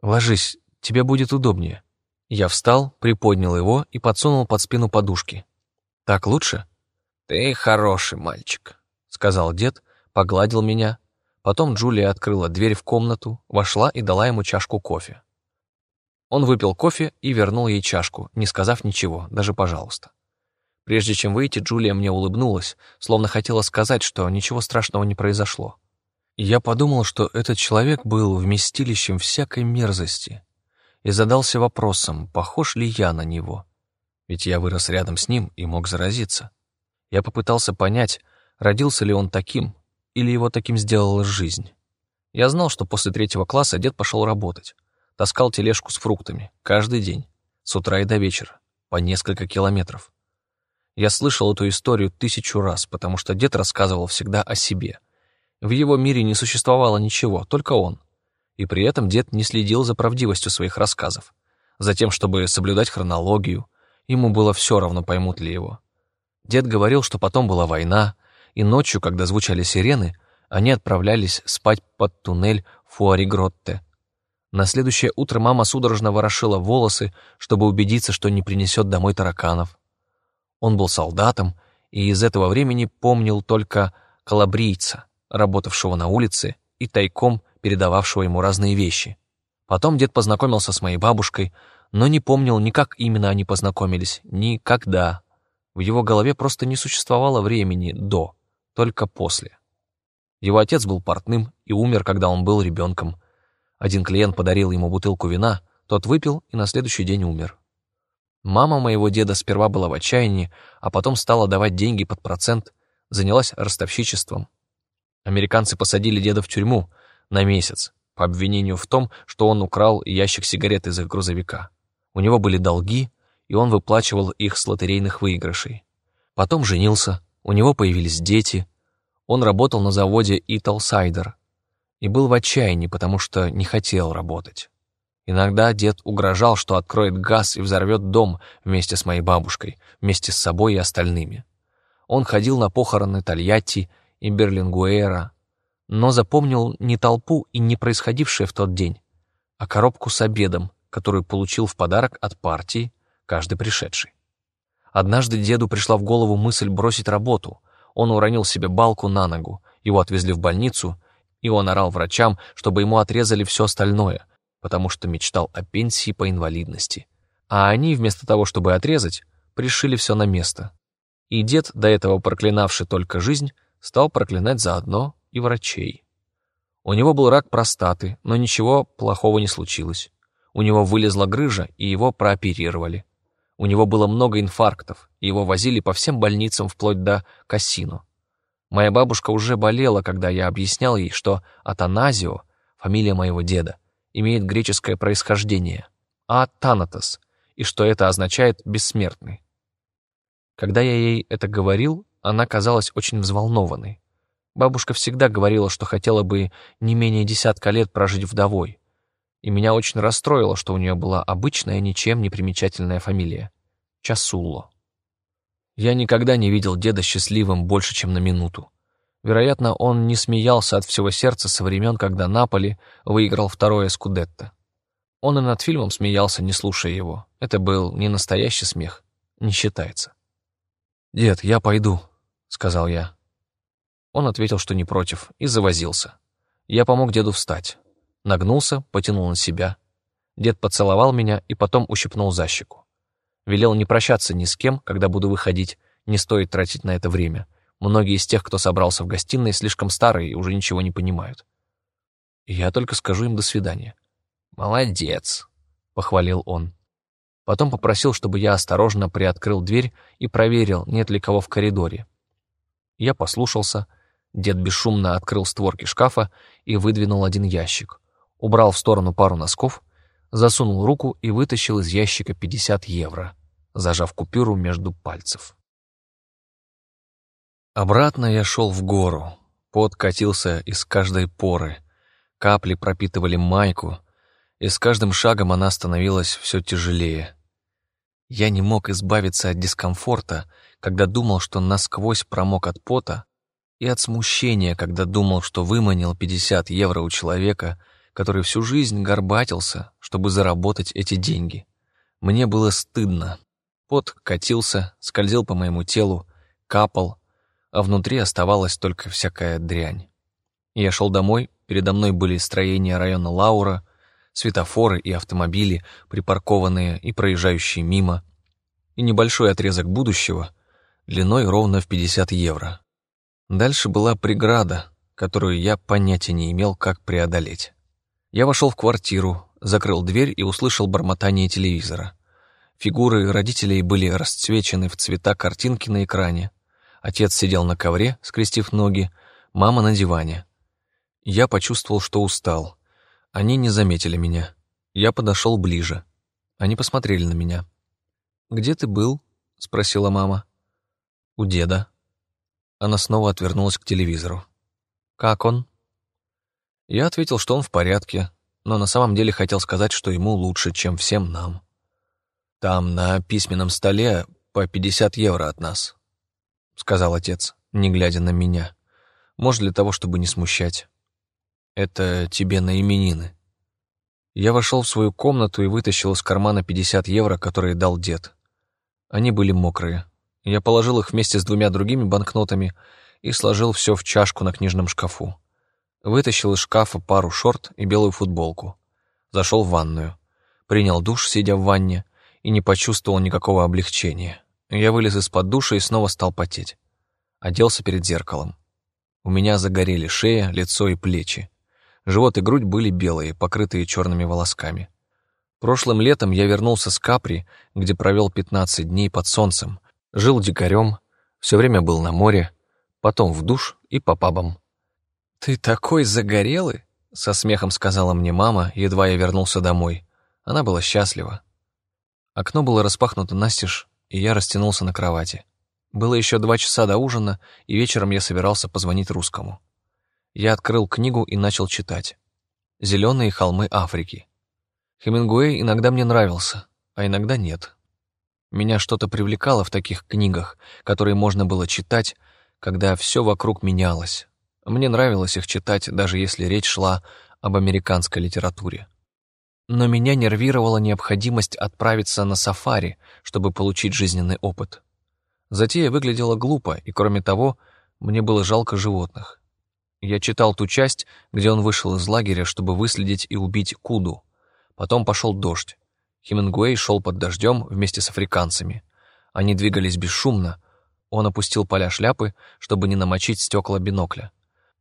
«Ложись, тебе будет удобнее». Я встал, приподнял его и подсунул под спину подушки. «Так лучше?» «Ты хороший мальчик», — сказал дед, погладил меня. Потом Джулия открыла дверь в комнату, вошла и дала ему чашку кофе. Он выпил кофе и вернул ей чашку, не сказав ничего, даже «пожалуйста». Прежде чем выйти, Джулия мне улыбнулась, словно хотела сказать, что ничего страшного не произошло. Я подумал, что этот человек был вместилищем всякой мерзости, и задался вопросом, похож ли я на него. Ведь я вырос рядом с ним и мог заразиться. Я попытался понять, родился ли он таким, или его таким сделала жизнь. Я знал, что после третьего класса дед пошел работать. Таскал тележку с фруктами каждый день, с утра и до вечера, по несколько километров. Я слышал эту историю тысячу раз, потому что дед рассказывал всегда о себе. В его мире не существовало ничего, только он. И при этом дед не следил за правдивостью своих рассказов, за тем, чтобы соблюдать хронологию. Ему было все равно, поймут ли его. Дед говорил, что потом была война, и ночью, когда звучали сирены, они отправлялись спать под туннель Фуаригротте. На следующее утро мама судорожно ворошила волосы, чтобы убедиться, что не принесет домой тараканов. Он был солдатом и из этого времени помнил только калабрийца, работавшего на улице и тайком передававшего ему разные вещи. Потом дед познакомился с моей бабушкой, но не помнил ни как именно они познакомились, ни когда. В его голове просто не существовало времени «до» только после. Его отец был портным и умер, когда он был ребенком. Один клиент подарил ему бутылку вина, тот выпил и на следующий день умер. Мама моего деда сперва была в отчаянии, а потом стала давать деньги под процент, занялась ростовщичеством. Американцы посадили деда в тюрьму на месяц по обвинению в том, что он украл ящик сигарет из их грузовика. У него были долги, и он выплачивал их с лотерейных выигрышей. Потом женился, у него появились дети. Он работал на заводе Италсайдер и был в отчаянии, потому что не хотел работать. Иногда дед угрожал, что откроет газ и взорвет дом вместе с моей бабушкой, вместе с собой и остальными. Он ходил на похороны Тольятти и Берлингуэра, но запомнил не толпу и не происходившее в тот день, а коробку с обедом, которую получил в подарок от партии каждый пришедший. Однажды деду пришла в голову мысль бросить работу. Он уронил себе балку на ногу, его отвезли в больницу, и он орал врачам, чтобы ему отрезали все остальное, потому что мечтал о пенсии по инвалидности. А они, вместо того, чтобы отрезать, пришили все на место. И дед, до этого проклинавший только жизнь, стал проклинать заодно и врачей. У него был рак простаты, но ничего плохого не случилось. У него вылезла грыжа, и его прооперировали. У него было много инфарктов, и его возили по всем больницам вплоть до Кассино. Моя бабушка уже болела, когда я объяснял ей, что Атаназио, фамилия моего деда, имеет греческое происхождение, а Танатос, и что это означает «бессмертный». Когда я ей это говорил, она казалась очень взволнованной. Бабушка всегда говорила, что хотела бы не менее десятка лет прожить вдовой. И меня очень расстроило, что у нее была обычная, ничем не примечательная фамилия — Часулло. Я никогда не видел деда счастливым больше, чем на минуту. Вероятно, он не смеялся от всего сердца со времен, когда Наполи выиграл второе Скудетто. Он и над фильмом смеялся, не слушая его. Это был не настоящий смех, не считается. «Дед, я пойду», — сказал я. Он ответил, что не против, и завозился. Я помог деду встать. Нагнулся, потянул на себя. Дед поцеловал меня и потом ущипнул за щеку. Велел не прощаться ни с кем, когда буду выходить, не стоит тратить на это время — Многие из тех, кто собрался в гостиной, слишком старые и уже ничего не понимают. я только скажу им «до свидания». «Молодец», — похвалил он. Потом попросил, чтобы я осторожно приоткрыл дверь и проверил, нет ли кого в коридоре. Я послушался. Дед бесшумно открыл створки шкафа и выдвинул один ящик. Убрал в сторону пару носков, засунул руку и вытащил из ящика 50 евро, зажав купюру между пальцев. Обратно я шел в гору. Пот катился из каждой поры. Капли пропитывали майку, и с каждым шагом она становилась все тяжелее. Я не мог избавиться от дискомфорта, когда думал, что насквозь промок от пота, и от смущения, когда думал, что выманил 50 евро у человека, который всю жизнь горбатился, чтобы заработать эти деньги. Мне было стыдно. Пот катился, скользил по моему телу, капал, а внутри оставалась только всякая дрянь. Я шел домой, передо мной были строения района Лаура, светофоры и автомобили, припаркованные и проезжающие мимо, и небольшой отрезок будущего, длиной ровно в 50 евро. Дальше была преграда, которую я понятия не имел, как преодолеть. Я вошел в квартиру, закрыл дверь и услышал бормотание телевизора. Фигуры родителей были расцвечены в цвета картинки на экране, Отец сидел на ковре, скрестив ноги, мама на диване. Я почувствовал, что устал. Они не заметили меня. Я подошел ближе. Они посмотрели на меня. «Где ты был?» — спросила мама. «У деда». Она снова отвернулась к телевизору. «Как он?» Я ответил, что он в порядке, но на самом деле хотел сказать, что ему лучше, чем всем нам. Там на письменном столе по 50 евро от нас сказал отец, не глядя на меня. Может, для того, чтобы не смущать. Это тебе на именины. Я вошел в свою комнату и вытащил из кармана 50 евро, которые дал дед. Они были мокрые. Я положил их вместе с двумя другими банкнотами и сложил все в чашку на книжном шкафу. Вытащил из шкафа пару шорт и белую футболку. Зашел в ванную. Принял душ, сидя в ванне, и не почувствовал никакого облегчения. Я вылез из-под душа и снова стал потеть. Оделся перед зеркалом. У меня загорели шея, лицо и плечи. Живот и грудь были белые, покрытые черными волосками. Прошлым летом я вернулся с Капри, где провел 15 дней под солнцем, жил дикарем, все время был на море, потом в душ и по пабам. «Ты такой загорелый!» — со смехом сказала мне мама, едва я вернулся домой. Она была счастлива. Окно было распахнуто настежь, и я растянулся на кровати. Было еще два часа до ужина, и вечером я собирался позвонить русскому. Я открыл книгу и начал читать. «Зеленые холмы Африки». Хемингуэй иногда мне нравился, а иногда нет. Меня что-то привлекало в таких книгах, которые можно было читать, когда все вокруг менялось. Мне нравилось их читать, даже если речь шла об американской литературе. Но меня нервировала необходимость отправиться на сафари, чтобы получить жизненный опыт. Затея выглядела глупо, и кроме того, мне было жалко животных. Я читал ту часть, где он вышел из лагеря, чтобы выследить и убить Куду. Потом пошел дождь. Хемингуэй шел под дождем вместе с африканцами. Они двигались бесшумно. Он опустил поля шляпы, чтобы не намочить стекла бинокля.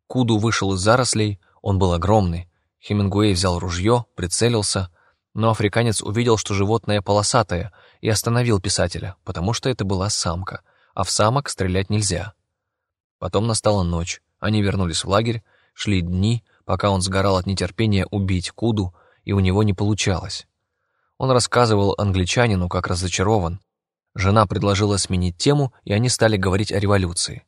Куду вышел из зарослей, он был огромный, Хемингуэй взял ружье, прицелился, но африканец увидел, что животное полосатое, и остановил писателя, потому что это была самка, а в самок стрелять нельзя. Потом настала ночь, они вернулись в лагерь, шли дни, пока он сгорал от нетерпения убить Куду, и у него не получалось. Он рассказывал англичанину, как разочарован. Жена предложила сменить тему, и они стали говорить о революции.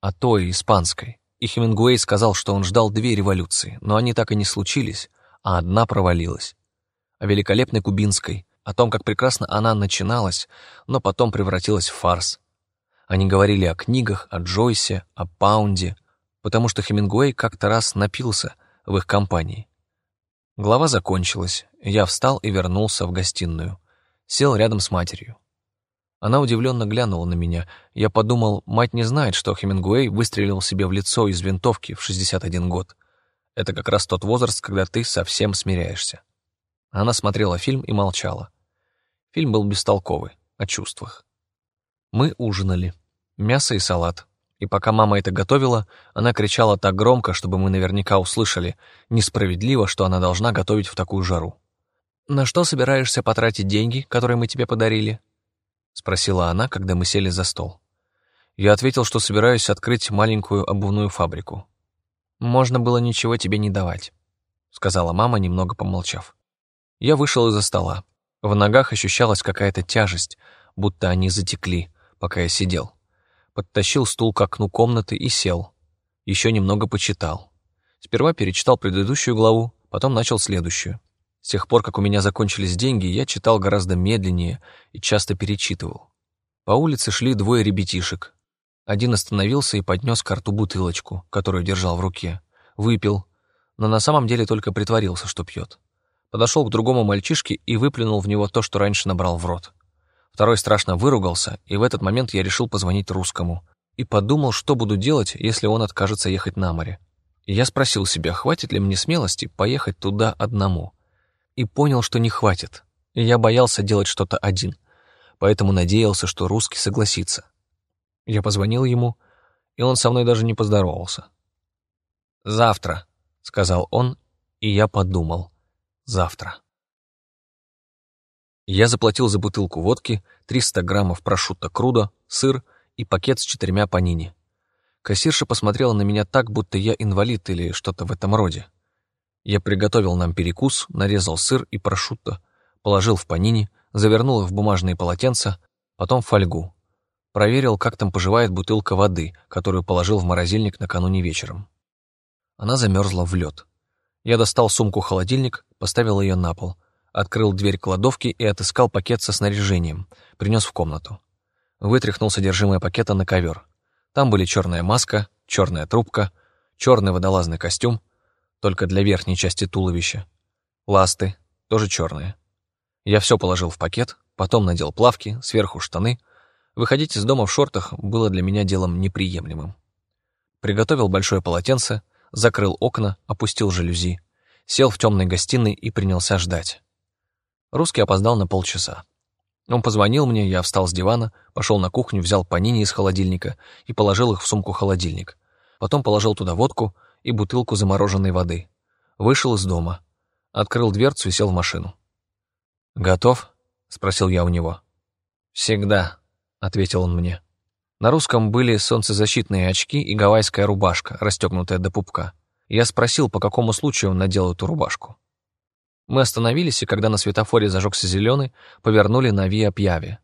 О той, испанской. И Хемингуэй сказал, что он ждал две революции, но они так и не случились, а одна провалилась. О великолепной кубинской, о том, как прекрасно она начиналась, но потом превратилась в фарс. Они говорили о книгах, о Джойсе, о Паунде, потому что Хемингуэй как-то раз напился в их компании. Глава закончилась, я встал и вернулся в гостиную. Сел рядом с матерью. Она удивленно глянула на меня. Я подумал, мать не знает, что Хемингуэй выстрелил себе в лицо из винтовки в 61 год. Это как раз тот возраст, когда ты совсем смиряешься. Она смотрела фильм и молчала. Фильм был бестолковый, о чувствах. Мы ужинали. Мясо и салат. И пока мама это готовила, она кричала так громко, чтобы мы наверняка услышали. Несправедливо, что она должна готовить в такую жару. «На что собираешься потратить деньги, которые мы тебе подарили?» — спросила она, когда мы сели за стол. Я ответил, что собираюсь открыть маленькую обувную фабрику. «Можно было ничего тебе не давать», — сказала мама, немного помолчав. Я вышел из-за стола. В ногах ощущалась какая-то тяжесть, будто они затекли, пока я сидел. Подтащил стул к окну комнаты и сел. Еще немного почитал. Сперва перечитал предыдущую главу, потом начал следующую. С тех пор, как у меня закончились деньги, я читал гораздо медленнее и часто перечитывал. По улице шли двое ребятишек. Один остановился и поднес к рту бутылочку, которую держал в руке. Выпил, но на самом деле только притворился, что пьет. Подошел к другому мальчишке и выплюнул в него то, что раньше набрал в рот. Второй страшно выругался, и в этот момент я решил позвонить русскому. И подумал, что буду делать, если он откажется ехать на море. И я спросил себя, хватит ли мне смелости поехать туда одному и понял, что не хватит. Я боялся делать что-то один, поэтому надеялся, что русский согласится. Я позвонил ему, и он со мной даже не поздоровался. «Завтра», — сказал он, и я подумал. «Завтра». Я заплатил за бутылку водки, 300 граммов прошутто крудо, сыр и пакет с четырьмя панини. Кассирша посмотрела на меня так, будто я инвалид или что-то в этом роде. Я приготовил нам перекус, нарезал сыр и прошутто, положил в панини, завернул их в бумажные полотенца, потом в фольгу. Проверил, как там поживает бутылка воды, которую положил в морозильник накануне вечером. Она замерзла в лед. Я достал сумку-холодильник, поставил ее на пол, открыл дверь кладовки и отыскал пакет со снаряжением, принес в комнату. Вытряхнул содержимое пакета на ковер. Там были черная маска, черная трубка, черный водолазный костюм, только для верхней части туловища. Ласты, тоже черные. Я все положил в пакет, потом надел плавки, сверху штаны. Выходить из дома в шортах было для меня делом неприемлемым. Приготовил большое полотенце, закрыл окна, опустил жалюзи, сел в темной гостиной и принялся ждать. Русский опоздал на полчаса. Он позвонил мне, я встал с дивана, пошел на кухню, взял панини из холодильника и положил их в сумку-холодильник. Потом положил туда водку, и бутылку замороженной воды. Вышел из дома, открыл дверцу и сел в машину. «Готов?» — спросил я у него. «Всегда», — ответил он мне. На русском были солнцезащитные очки и гавайская рубашка, расстегнутая до пупка. Я спросил, по какому случаю он надел эту рубашку. Мы остановились, и когда на светофоре зажегся зеленый, повернули на Виа Пьяве.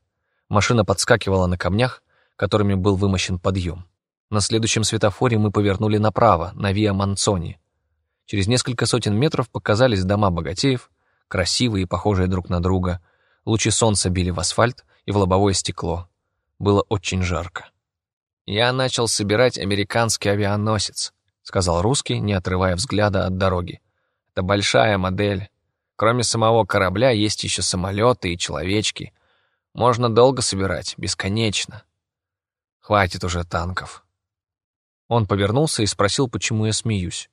Машина подскакивала на камнях, которыми был вымощен подъем. На следующем светофоре мы повернули направо, на Виа Манцони. Через несколько сотен метров показались дома богатеев, красивые и похожие друг на друга. Лучи солнца били в асфальт и в лобовое стекло. Было очень жарко. «Я начал собирать американский авианосец», — сказал русский, не отрывая взгляда от дороги. «Это большая модель. Кроме самого корабля есть еще самолеты и человечки. Можно долго собирать, бесконечно. Хватит уже танков». Он повернулся и спросил, почему я смеюсь.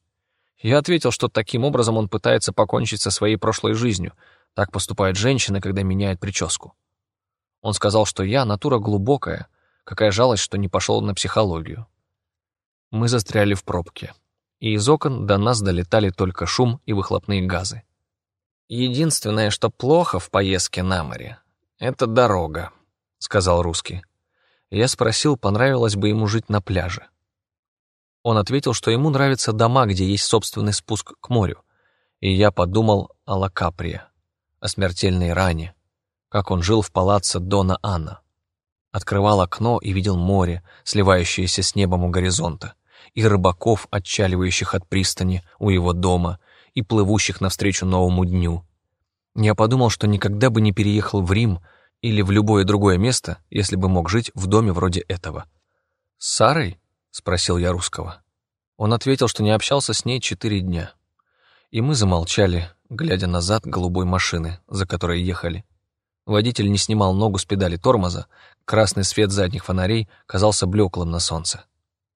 Я ответил, что таким образом он пытается покончить со своей прошлой жизнью. Так поступают женщины, когда меняют прическу. Он сказал, что я натура глубокая, какая жалость, что не пошел на психологию. Мы застряли в пробке, и из окон до нас долетали только шум и выхлопные газы. «Единственное, что плохо в поездке на море, — это дорога», — сказал русский. Я спросил, понравилось бы ему жить на пляже. Он ответил, что ему нравятся дома, где есть собственный спуск к морю. И я подумал о Лакаприя, о смертельной ране, как он жил в палаццо Дона Анна. Открывал окно и видел море, сливающееся с небом у горизонта, и рыбаков, отчаливающих от пристани у его дома, и плывущих навстречу новому дню. Я подумал, что никогда бы не переехал в Рим или в любое другое место, если бы мог жить в доме вроде этого. «С Сарой?» — спросил я русского. Он ответил, что не общался с ней четыре дня. И мы замолчали, глядя назад голубой машины, за которой ехали. Водитель не снимал ногу с педали тормоза, красный свет задних фонарей казался блеклым на солнце.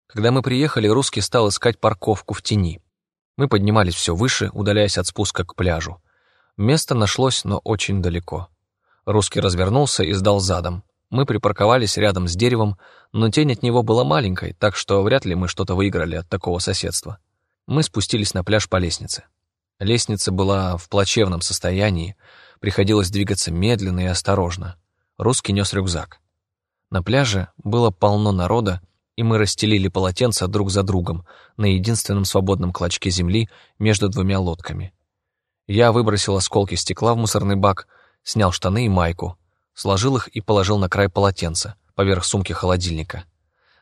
Когда мы приехали, русский стал искать парковку в тени. Мы поднимались все выше, удаляясь от спуска к пляжу. Место нашлось, но очень далеко. Русский развернулся и сдал задом. Мы припарковались рядом с деревом, но тень от него была маленькой, так что вряд ли мы что-то выиграли от такого соседства. Мы спустились на пляж по лестнице. Лестница была в плачевном состоянии, приходилось двигаться медленно и осторожно. Русский нес рюкзак. На пляже было полно народа, и мы расстелили полотенца друг за другом на единственном свободном клочке земли между двумя лодками. Я выбросил осколки стекла в мусорный бак, снял штаны и майку, сложил их и положил на край полотенца, поверх сумки холодильника.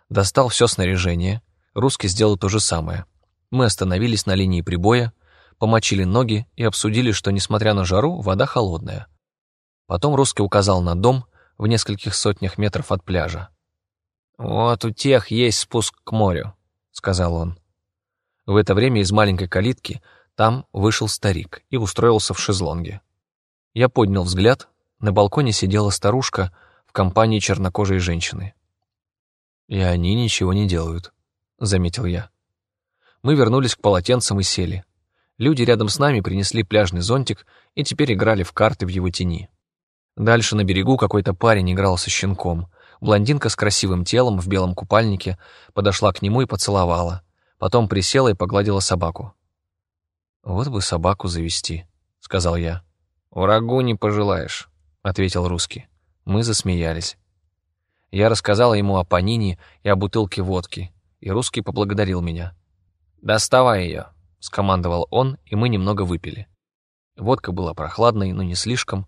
Достал все снаряжение, русский сделал то же самое. Мы остановились на линии прибоя, помочили ноги и обсудили, что, несмотря на жару, вода холодная. Потом русский указал на дом в нескольких сотнях метров от пляжа. «Вот у тех есть спуск к морю», — сказал он. В это время из маленькой калитки там вышел старик и устроился в шезлонге. Я поднял взгляд на балконе сидела старушка в компании чернокожей женщины. «И они ничего не делают», — заметил я. Мы вернулись к полотенцам и сели. Люди рядом с нами принесли пляжный зонтик и теперь играли в карты в его тени. Дальше на берегу какой-то парень играл со щенком. Блондинка с красивым телом в белом купальнике подошла к нему и поцеловала. Потом присела и погладила собаку. «Вот бы собаку завести», — сказал я. «Врагу не пожелаешь», — ответил русский. Мы засмеялись. Я рассказал ему о панине и о бутылке водки, и русский поблагодарил меня. «Доставай ее», — скомандовал он, и мы немного выпили. Водка была прохладной, но не слишком.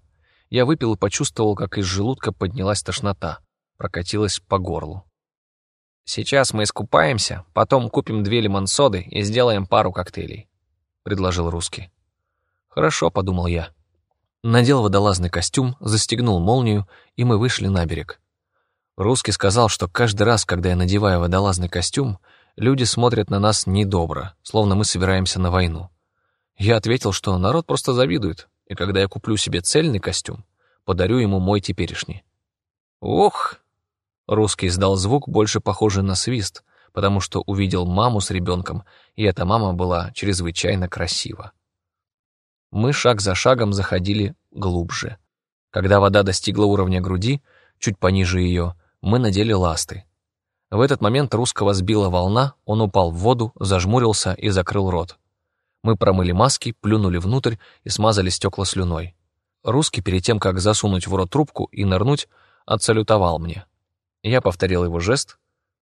Я выпил и почувствовал, как из желудка поднялась тошнота, прокатилась по горлу. «Сейчас мы искупаемся, потом купим две лимон-соды и сделаем пару коктейлей», — предложил русский. «Хорошо», — подумал я. Надел водолазный костюм, застегнул молнию, и мы вышли на берег. Русский сказал, что каждый раз, когда я надеваю водолазный костюм, люди смотрят на нас недобро, словно мы собираемся на войну. Я ответил, что народ просто завидует, и когда я куплю себе цельный костюм, подарю ему мой теперешний. «Ух!» Русский издал звук, больше похожий на свист, потому что увидел маму с ребенком, и эта мама была чрезвычайно красива. Мы шаг за шагом заходили глубже. Когда вода достигла уровня груди, чуть пониже ее, мы надели ласты. В этот момент русского сбила волна, он упал в воду, зажмурился и закрыл рот. Мы промыли маски, плюнули внутрь и смазали стекла слюной. Русский, перед тем, как засунуть в рот трубку и нырнуть, отсалютовал мне. Я повторил его жест,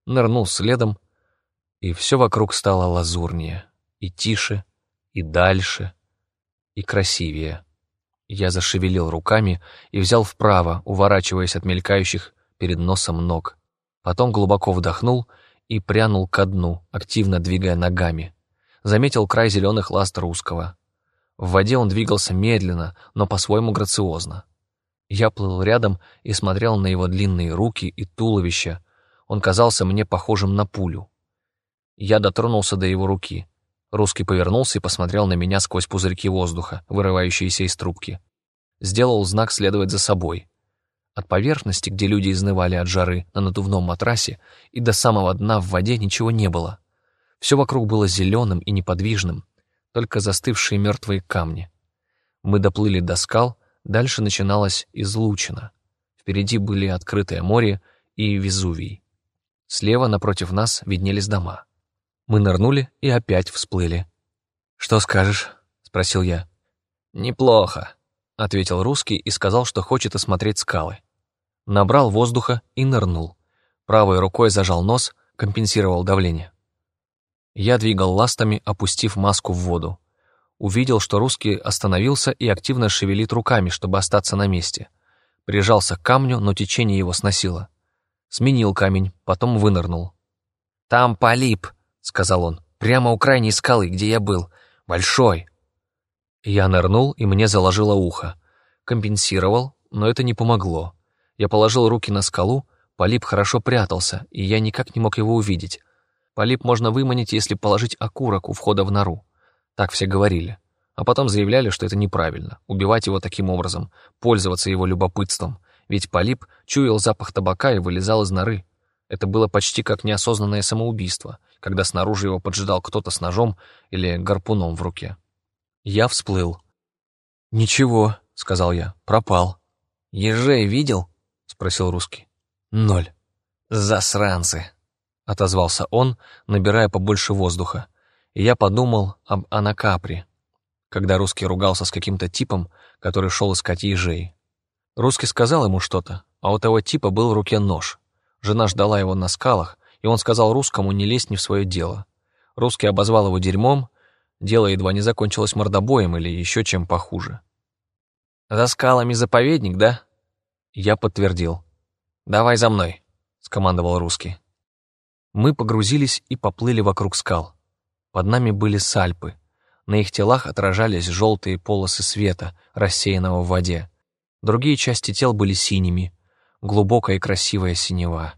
нырнул следом, и все вокруг стало лазурнее, и тише, и дальше — и красивее. Я зашевелил руками и взял вправо, уворачиваясь от мелькающих перед носом ног. Потом глубоко вдохнул и прянул ко дну, активно двигая ногами. Заметил край зеленых ласт русского. В воде он двигался медленно, но по-своему грациозно. Я плыл рядом и смотрел на его длинные руки и туловище. Он казался мне похожим на пулю. Я дотронулся до его руки. Русский повернулся и посмотрел на меня сквозь пузырьки воздуха, вырывающиеся из трубки. Сделал знак следовать за собой. От поверхности, где люди изнывали от жары на надувном матрасе, и до самого дна в воде ничего не было. Все вокруг было зеленым и неподвижным, только застывшие мертвые камни. Мы доплыли до скал, дальше начиналась излучина. Впереди были открытое море и Везувий. Слева напротив нас виднелись дома. Мы нырнули и опять всплыли. «Что скажешь?» — спросил я. «Неплохо», — ответил русский и сказал, что хочет осмотреть скалы. Набрал воздуха и нырнул. Правой рукой зажал нос, компенсировал давление. Я двигал ластами, опустив маску в воду. Увидел, что русский остановился и активно шевелит руками, чтобы остаться на месте. Прижался к камню, но течение его сносило. Сменил камень, потом вынырнул. «Там полип», — сказал он, — «прямо у крайней скалы, где я был. Большой». Я нырнул, и мне заложило ухо. Компенсировал, но это не помогло. Я положил руки на скалу, полип хорошо прятался, и я никак не мог его увидеть. Полип можно выманить, если положить окурок у входа в нору. Так все говорили. А потом заявляли, что это неправильно, убивать его таким образом, пользоваться его любопытством, ведь полип чуял запах табака и вылезал из норы. Это было почти как неосознанное самоубийство, когда снаружи его поджидал кто-то с ножом или гарпуном в руке. Я всплыл. «Ничего», — сказал я, — «пропал». «Ежей видел?» — спросил русский. «Ноль». «Засранцы», — отозвался он, набирая побольше воздуха. И я подумал об Анакапре, когда русский ругался с каким-то типом, который шел искать ежей. Русский сказал ему что-то, а у того типа был в руке нож. Жена ждала его на скалах, и он сказал русскому не лезть не в свое дело. Русский обозвал его дерьмом, Дело едва не закончилось мордобоем или еще чем похуже. «За скалами заповедник, да?» Я подтвердил. «Давай за мной», — скомандовал русский. Мы погрузились и поплыли вокруг скал. Под нами были сальпы. На их телах отражались желтые полосы света, рассеянного в воде. Другие части тел были синими, глубокая и красивая синева.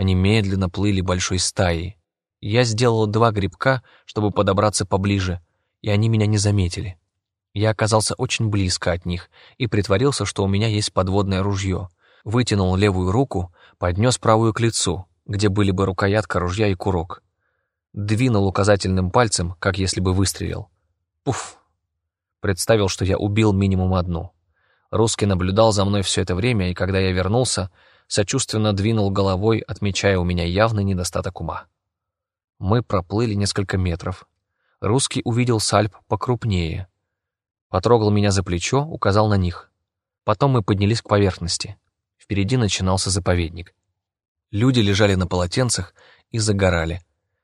Они медленно плыли большой стаей, я сделал два грибка, чтобы подобраться поближе, и они меня не заметили. Я оказался очень близко от них и притворился, что у меня есть подводное ружье. Вытянул левую руку, поднес правую к лицу, где были бы рукоятка ружья и курок. Двинул указательным пальцем, как если бы выстрелил. Пуф! Представил, что я убил минимум одну. Русский наблюдал за мной все это время, и когда я вернулся, сочувственно двинул головой, отмечая у меня явный недостаток ума. Мы проплыли несколько метров. Русский увидел сальп покрупнее. Потрогал меня за плечо, указал на них. Потом мы поднялись к поверхности. Впереди начинался заповедник. Люди лежали на полотенцах и загорали.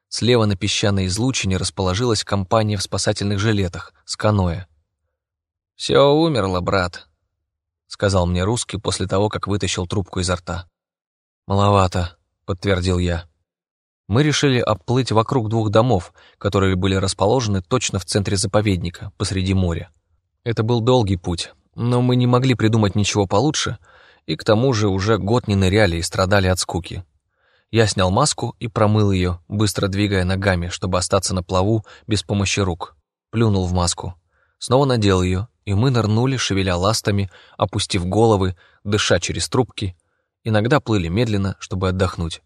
Слева на песчаной излучине расположилась компания в спасательных жилетах с каноэ. «Все умерло, брат», — сказал мне русский после того, как вытащил трубку изо рта. «Маловато», — подтвердил я мы решили обплыть вокруг двух домов, которые были расположены точно в центре заповедника, посреди моря. Это был долгий путь, но мы не могли придумать ничего получше, и к тому же уже год не ныряли и страдали от скуки. Я снял маску и промыл ее, быстро двигая ногами, чтобы остаться на плаву без помощи рук. Плюнул в маску. Снова надел ее, и мы нырнули, шевеля ластами, опустив головы, дыша через трубки. Иногда плыли медленно, чтобы отдохнуть.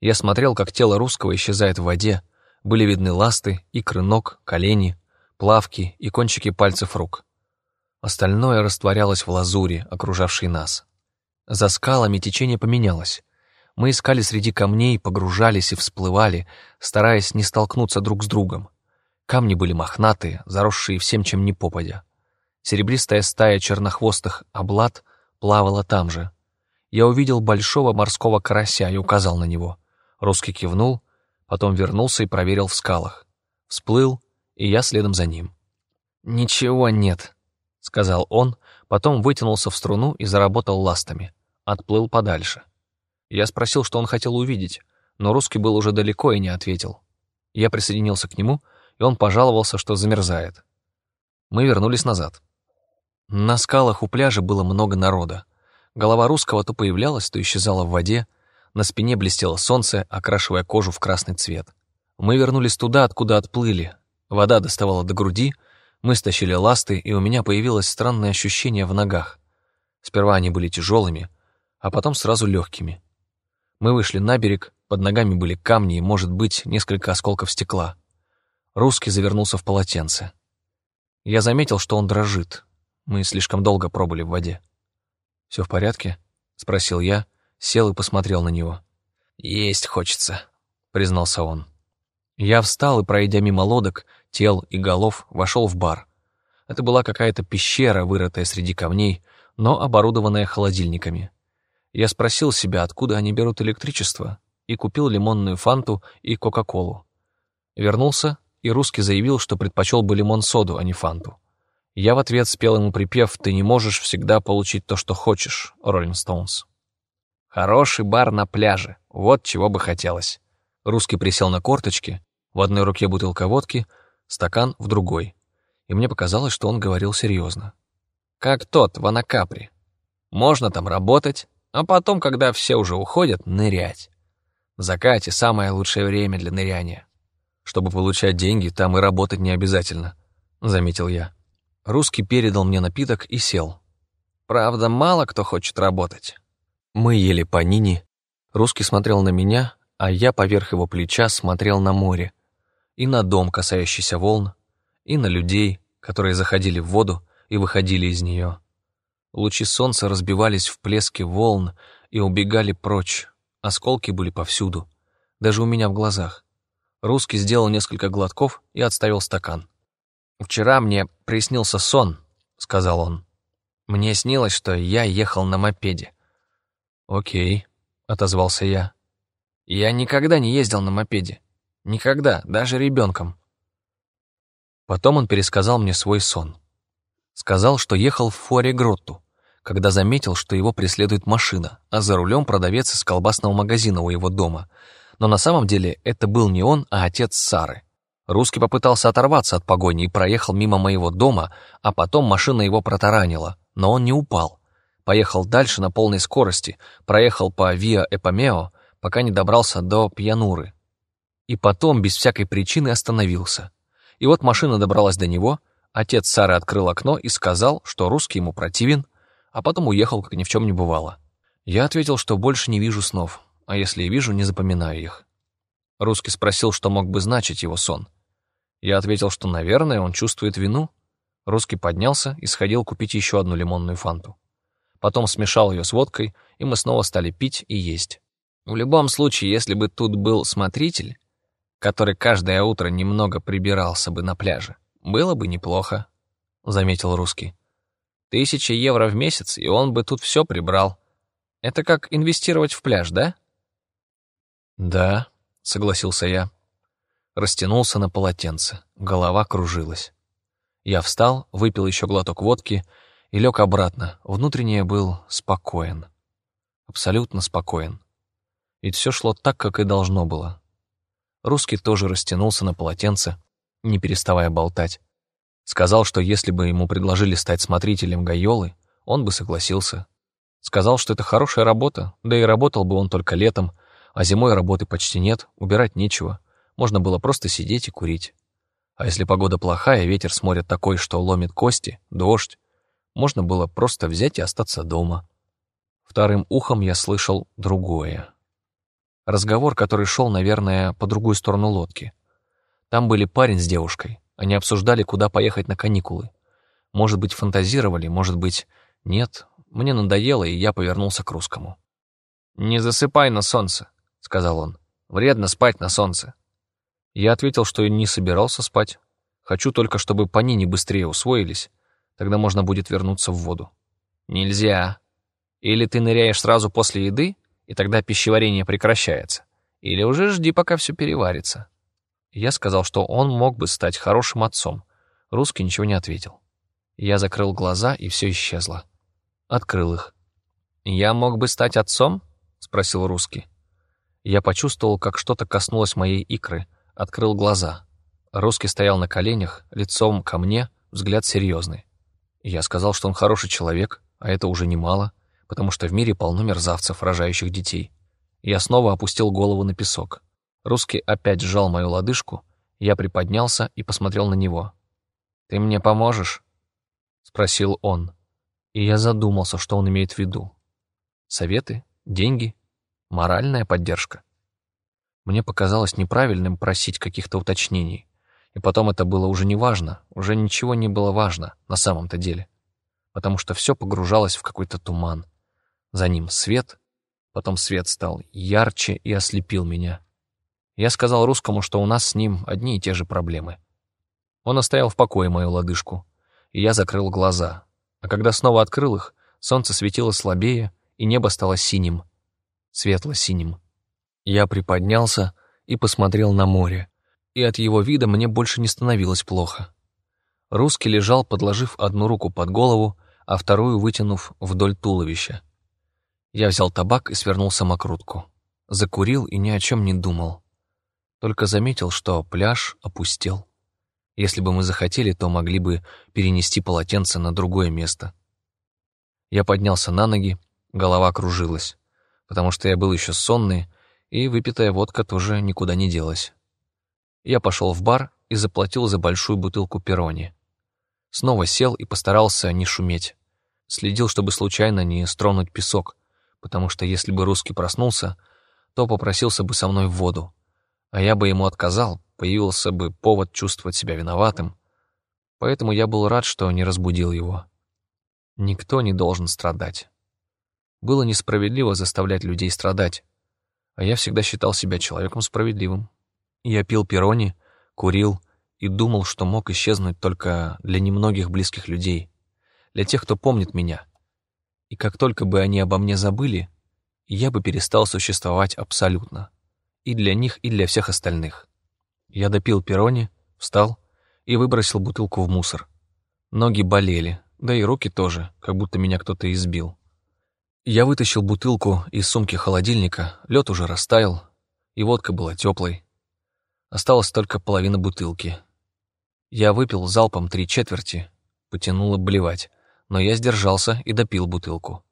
Я смотрел, как тело русского исчезает в воде, были видны ласты, икры ног, колени, плавки и кончики пальцев рук. Остальное растворялось в лазури, окружавшей нас. За скалами течение поменялось. Мы искали среди камней, погружались и всплывали, стараясь не столкнуться друг с другом. Камни были мохнатые, заросшие всем, чем не попадя. Серебристая стая чернохвостых облад плавала там же. Я увидел большого морского карася и указал на него. Русский кивнул, потом вернулся и проверил в скалах. Всплыл, и я следом за ним. «Ничего нет», — сказал он, потом вытянулся в струну и заработал ластами. Отплыл подальше. Я спросил, что он хотел увидеть, но русский был уже далеко и не ответил. Я присоединился к нему, и он пожаловался, что замерзает. Мы вернулись назад. На скалах у пляжа было много народа. Голова русского то появлялась, то исчезала в воде, на спине блестело солнце, окрашивая кожу в красный цвет. Мы вернулись туда, откуда отплыли. Вода доставала до груди, мы стащили ласты, и у меня появилось странное ощущение в ногах. Сперва они были тяжелыми, а потом сразу легкими. Мы вышли на берег, под ногами были камни и, может быть, несколько осколков стекла. Русский завернулся в полотенце. Я заметил, что он дрожит. Мы слишком долго пробыли в воде. «Все в порядке?» — спросил я, сел и посмотрел на него. «Есть хочется», — признался он. Я встал и, пройдя мимо лодок, тел и голов, вошел в бар. Это была какая-то пещера, вырытая среди камней, но оборудованная холодильниками. Я спросил себя, откуда они берут электричество, и купил лимонную фанту и кока-колу. Вернулся, и русский заявил, что предпочел бы лимон-соду, а не фанту. Я в ответ спел ему припев «Ты не можешь всегда получить то, что хочешь», Роллинг Стоунс. Хороший бар на пляже, вот чего бы хотелось. Русский присел на корточки, в одной руке бутылка водки, стакан в другой. И мне показалось, что он говорил серьезно. Как тот в Анакапри. Можно там работать, а потом, когда все уже уходят, нырять. В закате самое лучшее время для ныряния. Чтобы получать деньги, там и работать не обязательно, заметил я. Русский передал мне напиток и сел. Правда, мало кто хочет работать. Мы ели панини. Русский смотрел на меня, а я поверх его плеча смотрел на море. И на дом, касающийся волн, и на людей, которые заходили в воду и выходили из нее. Лучи солнца разбивались в плеске волн и убегали прочь. Осколки были повсюду, даже у меня в глазах. Русский сделал несколько глотков и отставил стакан. «Вчера мне приснился сон», — сказал он. «Мне снилось, что я ехал на мопеде». «Окей», — отозвался я. «Я никогда не ездил на мопеде. Никогда, даже ребенком». Потом он пересказал мне свой сон. Сказал, что ехал в форе Гротту, когда заметил, что его преследует машина, а за рулем продавец из колбасного магазина у его дома. Но на самом деле это был не он, а отец Сары. Русский попытался оторваться от погони и проехал мимо моего дома, а потом машина его протаранила, но он не упал. Поехал дальше на полной скорости, проехал по Виа Эпомео, пока не добрался до Пьянуры. И потом без всякой причины остановился. И вот машина добралась до него, отец Сары открыл окно и сказал, что русский ему противен, а потом уехал, как ни в чем не бывало. Я ответил, что больше не вижу снов, а если и вижу, не запоминаю их. Русский спросил, что мог бы значить его сон. Я ответил, что, наверное, он чувствует вину. Русский поднялся и сходил купить еще одну лимонную фанту. Потом смешал ее с водкой, и мы снова стали пить и есть. В любом случае, если бы тут был смотритель, который каждое утро немного прибирался бы на пляже, было бы неплохо, — заметил русский. Тысяча евро в месяц, и он бы тут все прибрал. Это как инвестировать в пляж, да? Да, согласился я растянулся на полотенце, голова кружилась. Я встал, выпил еще глоток водки и лег обратно. Внутренне был спокоен. Абсолютно спокоен. Ведь все шло так, как и должно было. Русский тоже растянулся на полотенце, не переставая болтать. Сказал, что если бы ему предложили стать смотрителем Гайолы, он бы согласился. Сказал, что это хорошая работа, да и работал бы он только летом, а зимой работы почти нет, убирать нечего можно было просто сидеть и курить. А если погода плохая, ветер с моря такой, что ломит кости, дождь, можно было просто взять и остаться дома. Вторым ухом я слышал другое. Разговор, который шел, наверное, по другую сторону лодки. Там были парень с девушкой. Они обсуждали, куда поехать на каникулы. Может быть, фантазировали, может быть, нет. Мне надоело, и я повернулся к русскому. «Не засыпай на солнце», — сказал он. «Вредно спать на солнце. Я ответил, что не собирался спать. Хочу только, чтобы по ней быстрее усвоились. Тогда можно будет вернуться в воду. Нельзя. Или ты ныряешь сразу после еды, и тогда пищеварение прекращается. Или уже жди, пока все переварится. Я сказал, что он мог бы стать хорошим отцом. Русский ничего не ответил. Я закрыл глаза, и все исчезло. Открыл их. «Я мог бы стать отцом?» — спросил русский. Я почувствовал, как что-то коснулось моей икры, открыл глаза. Русский стоял на коленях, лицом ко мне, взгляд серьезный. Я сказал, что он хороший человек, а это уже немало, потому что в мире полно мерзавцев, рожающих детей. Я снова опустил голову на песок. Русский опять сжал мою лодыжку, я приподнялся и посмотрел на него. «Ты мне поможешь?» — спросил он. И я задумался, что он имеет в виду. Советы? Деньги? Моральная поддержка? Мне показалось неправильным просить каких-то уточнений. И потом это было уже не важно, уже ничего не было важно на самом-то деле. Потому что все погружалось в какой-то туман. За ним свет, потом свет стал ярче и ослепил меня. Я сказал русскому, что у нас с ним одни и те же проблемы. Он оставил в покое мою лодыжку, и я закрыл глаза. А когда снова открыл их, солнце светило слабее, и небо стало синим, светло-синим. Я приподнялся и посмотрел на море, и от его вида мне больше не становилось плохо. Русский лежал, подложив одну руку под голову, а вторую вытянув вдоль туловища. Я взял табак и свернул самокрутку. Закурил и ни о чем не думал. Только заметил, что пляж опустел. Если бы мы захотели, то могли бы перенести полотенце на другое место. Я поднялся на ноги, голова кружилась, потому что я был еще сонный, и выпитая водка тоже никуда не делась. Я пошел в бар и заплатил за большую бутылку перони. Снова сел и постарался не шуметь. Следил, чтобы случайно не стронуть песок, потому что если бы русский проснулся, то попросился бы со мной в воду, а я бы ему отказал, появился бы повод чувствовать себя виноватым. Поэтому я был рад, что не разбудил его. Никто не должен страдать. Было несправедливо заставлять людей страдать, а я всегда считал себя человеком справедливым. Я пил перони, курил и думал, что мог исчезнуть только для немногих близких людей, для тех, кто помнит меня. И как только бы они обо мне забыли, я бы перестал существовать абсолютно и для них, и для всех остальных. Я допил перони, встал и выбросил бутылку в мусор. Ноги болели, да и руки тоже, как будто меня кто-то избил. Я вытащил бутылку из сумки холодильника, лед уже растаял, и водка была теплой. Осталась только половина бутылки. Я выпил залпом три четверти, потянуло блевать, но я сдержался и допил бутылку.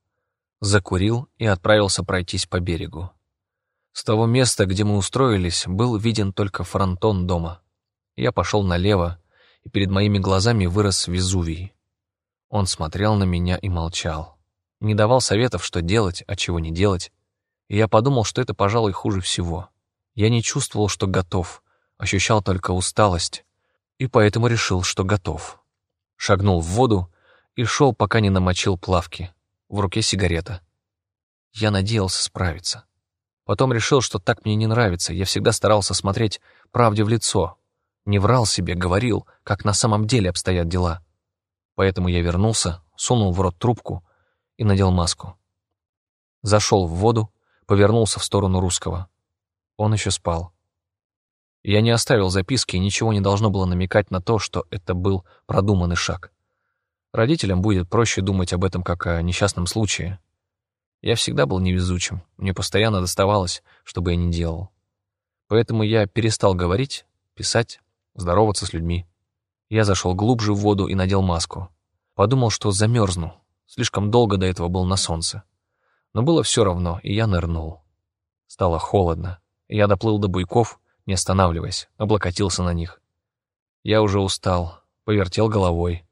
Закурил и отправился пройтись по берегу. С того места, где мы устроились, был виден только фронтон дома. Я пошел налево, и перед моими глазами вырос Везувий. Он смотрел на меня и молчал. Не давал советов, что делать, а чего не делать. И я подумал, что это, пожалуй, хуже всего. Я не чувствовал, что готов, ощущал только усталость, и поэтому решил, что готов. Шагнул в воду и шел, пока не намочил плавки. В руке сигарета. Я надеялся справиться. Потом решил, что так мне не нравится. Я всегда старался смотреть правде в лицо. Не врал себе, говорил, как на самом деле обстоят дела. Поэтому я вернулся, сунул в рот трубку и надел маску. Зашел в воду, повернулся в сторону русского. Он еще спал. Я не оставил записки, и ничего не должно было намекать на то, что это был продуманный шаг. Родителям будет проще думать об этом как о несчастном случае, я всегда был невезучим, мне постоянно доставалось, что бы я ни делал. Поэтому я перестал говорить, писать, здороваться с людьми. Я зашел глубже в воду и надел маску. Подумал, что замерзну. Слишком долго до этого был на солнце. Но было все равно, и я нырнул. Стало холодно. Я доплыл до буйков, не останавливаясь, облокотился на них. Я уже устал, повертел головой.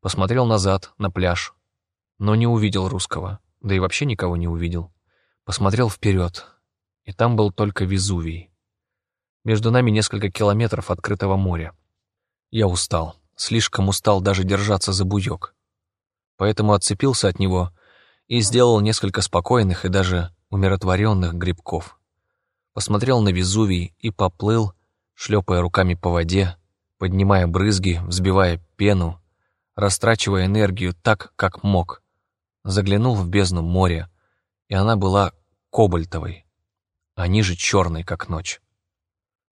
Посмотрел назад, на пляж, но не увидел русского да и вообще никого не увидел. Посмотрел вперед, и там был только Везувий. Между нами несколько километров открытого моря. Я устал, слишком устал даже держаться за буёк. Поэтому отцепился от него и сделал несколько спокойных и даже умиротворенных грибков. Посмотрел на Везувий и поплыл, шлепая руками по воде, поднимая брызги, взбивая пену, растрачивая энергию так, как мог, заглянул в бездну моря, и она была кобальтовой, а ниже черной, как ночь.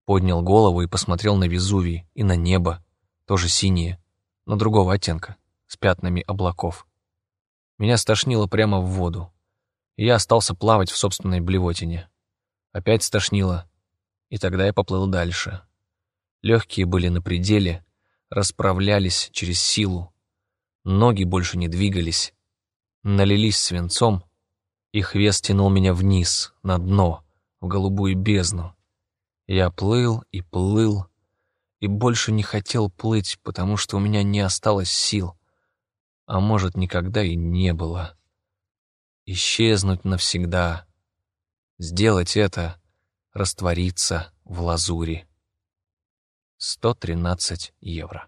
Поднял голову и посмотрел на Везувий и на небо, тоже синее, но другого оттенка, с пятнами облаков. Меня стошнило прямо в воду, и я остался плавать в собственной блевотине. Опять стошнило, и тогда я поплыл дальше. Легкие были на пределе, расправлялись через силу, ноги больше не двигались, налились свинцом, их вес тянул меня вниз, на дно, в голубую бездну. Я плыл и плыл, и больше не хотел плыть, потому что у меня не осталось сил, а может, никогда и не было. Исчезнуть навсегда, сделать это, раствориться в лазури. 113 евро.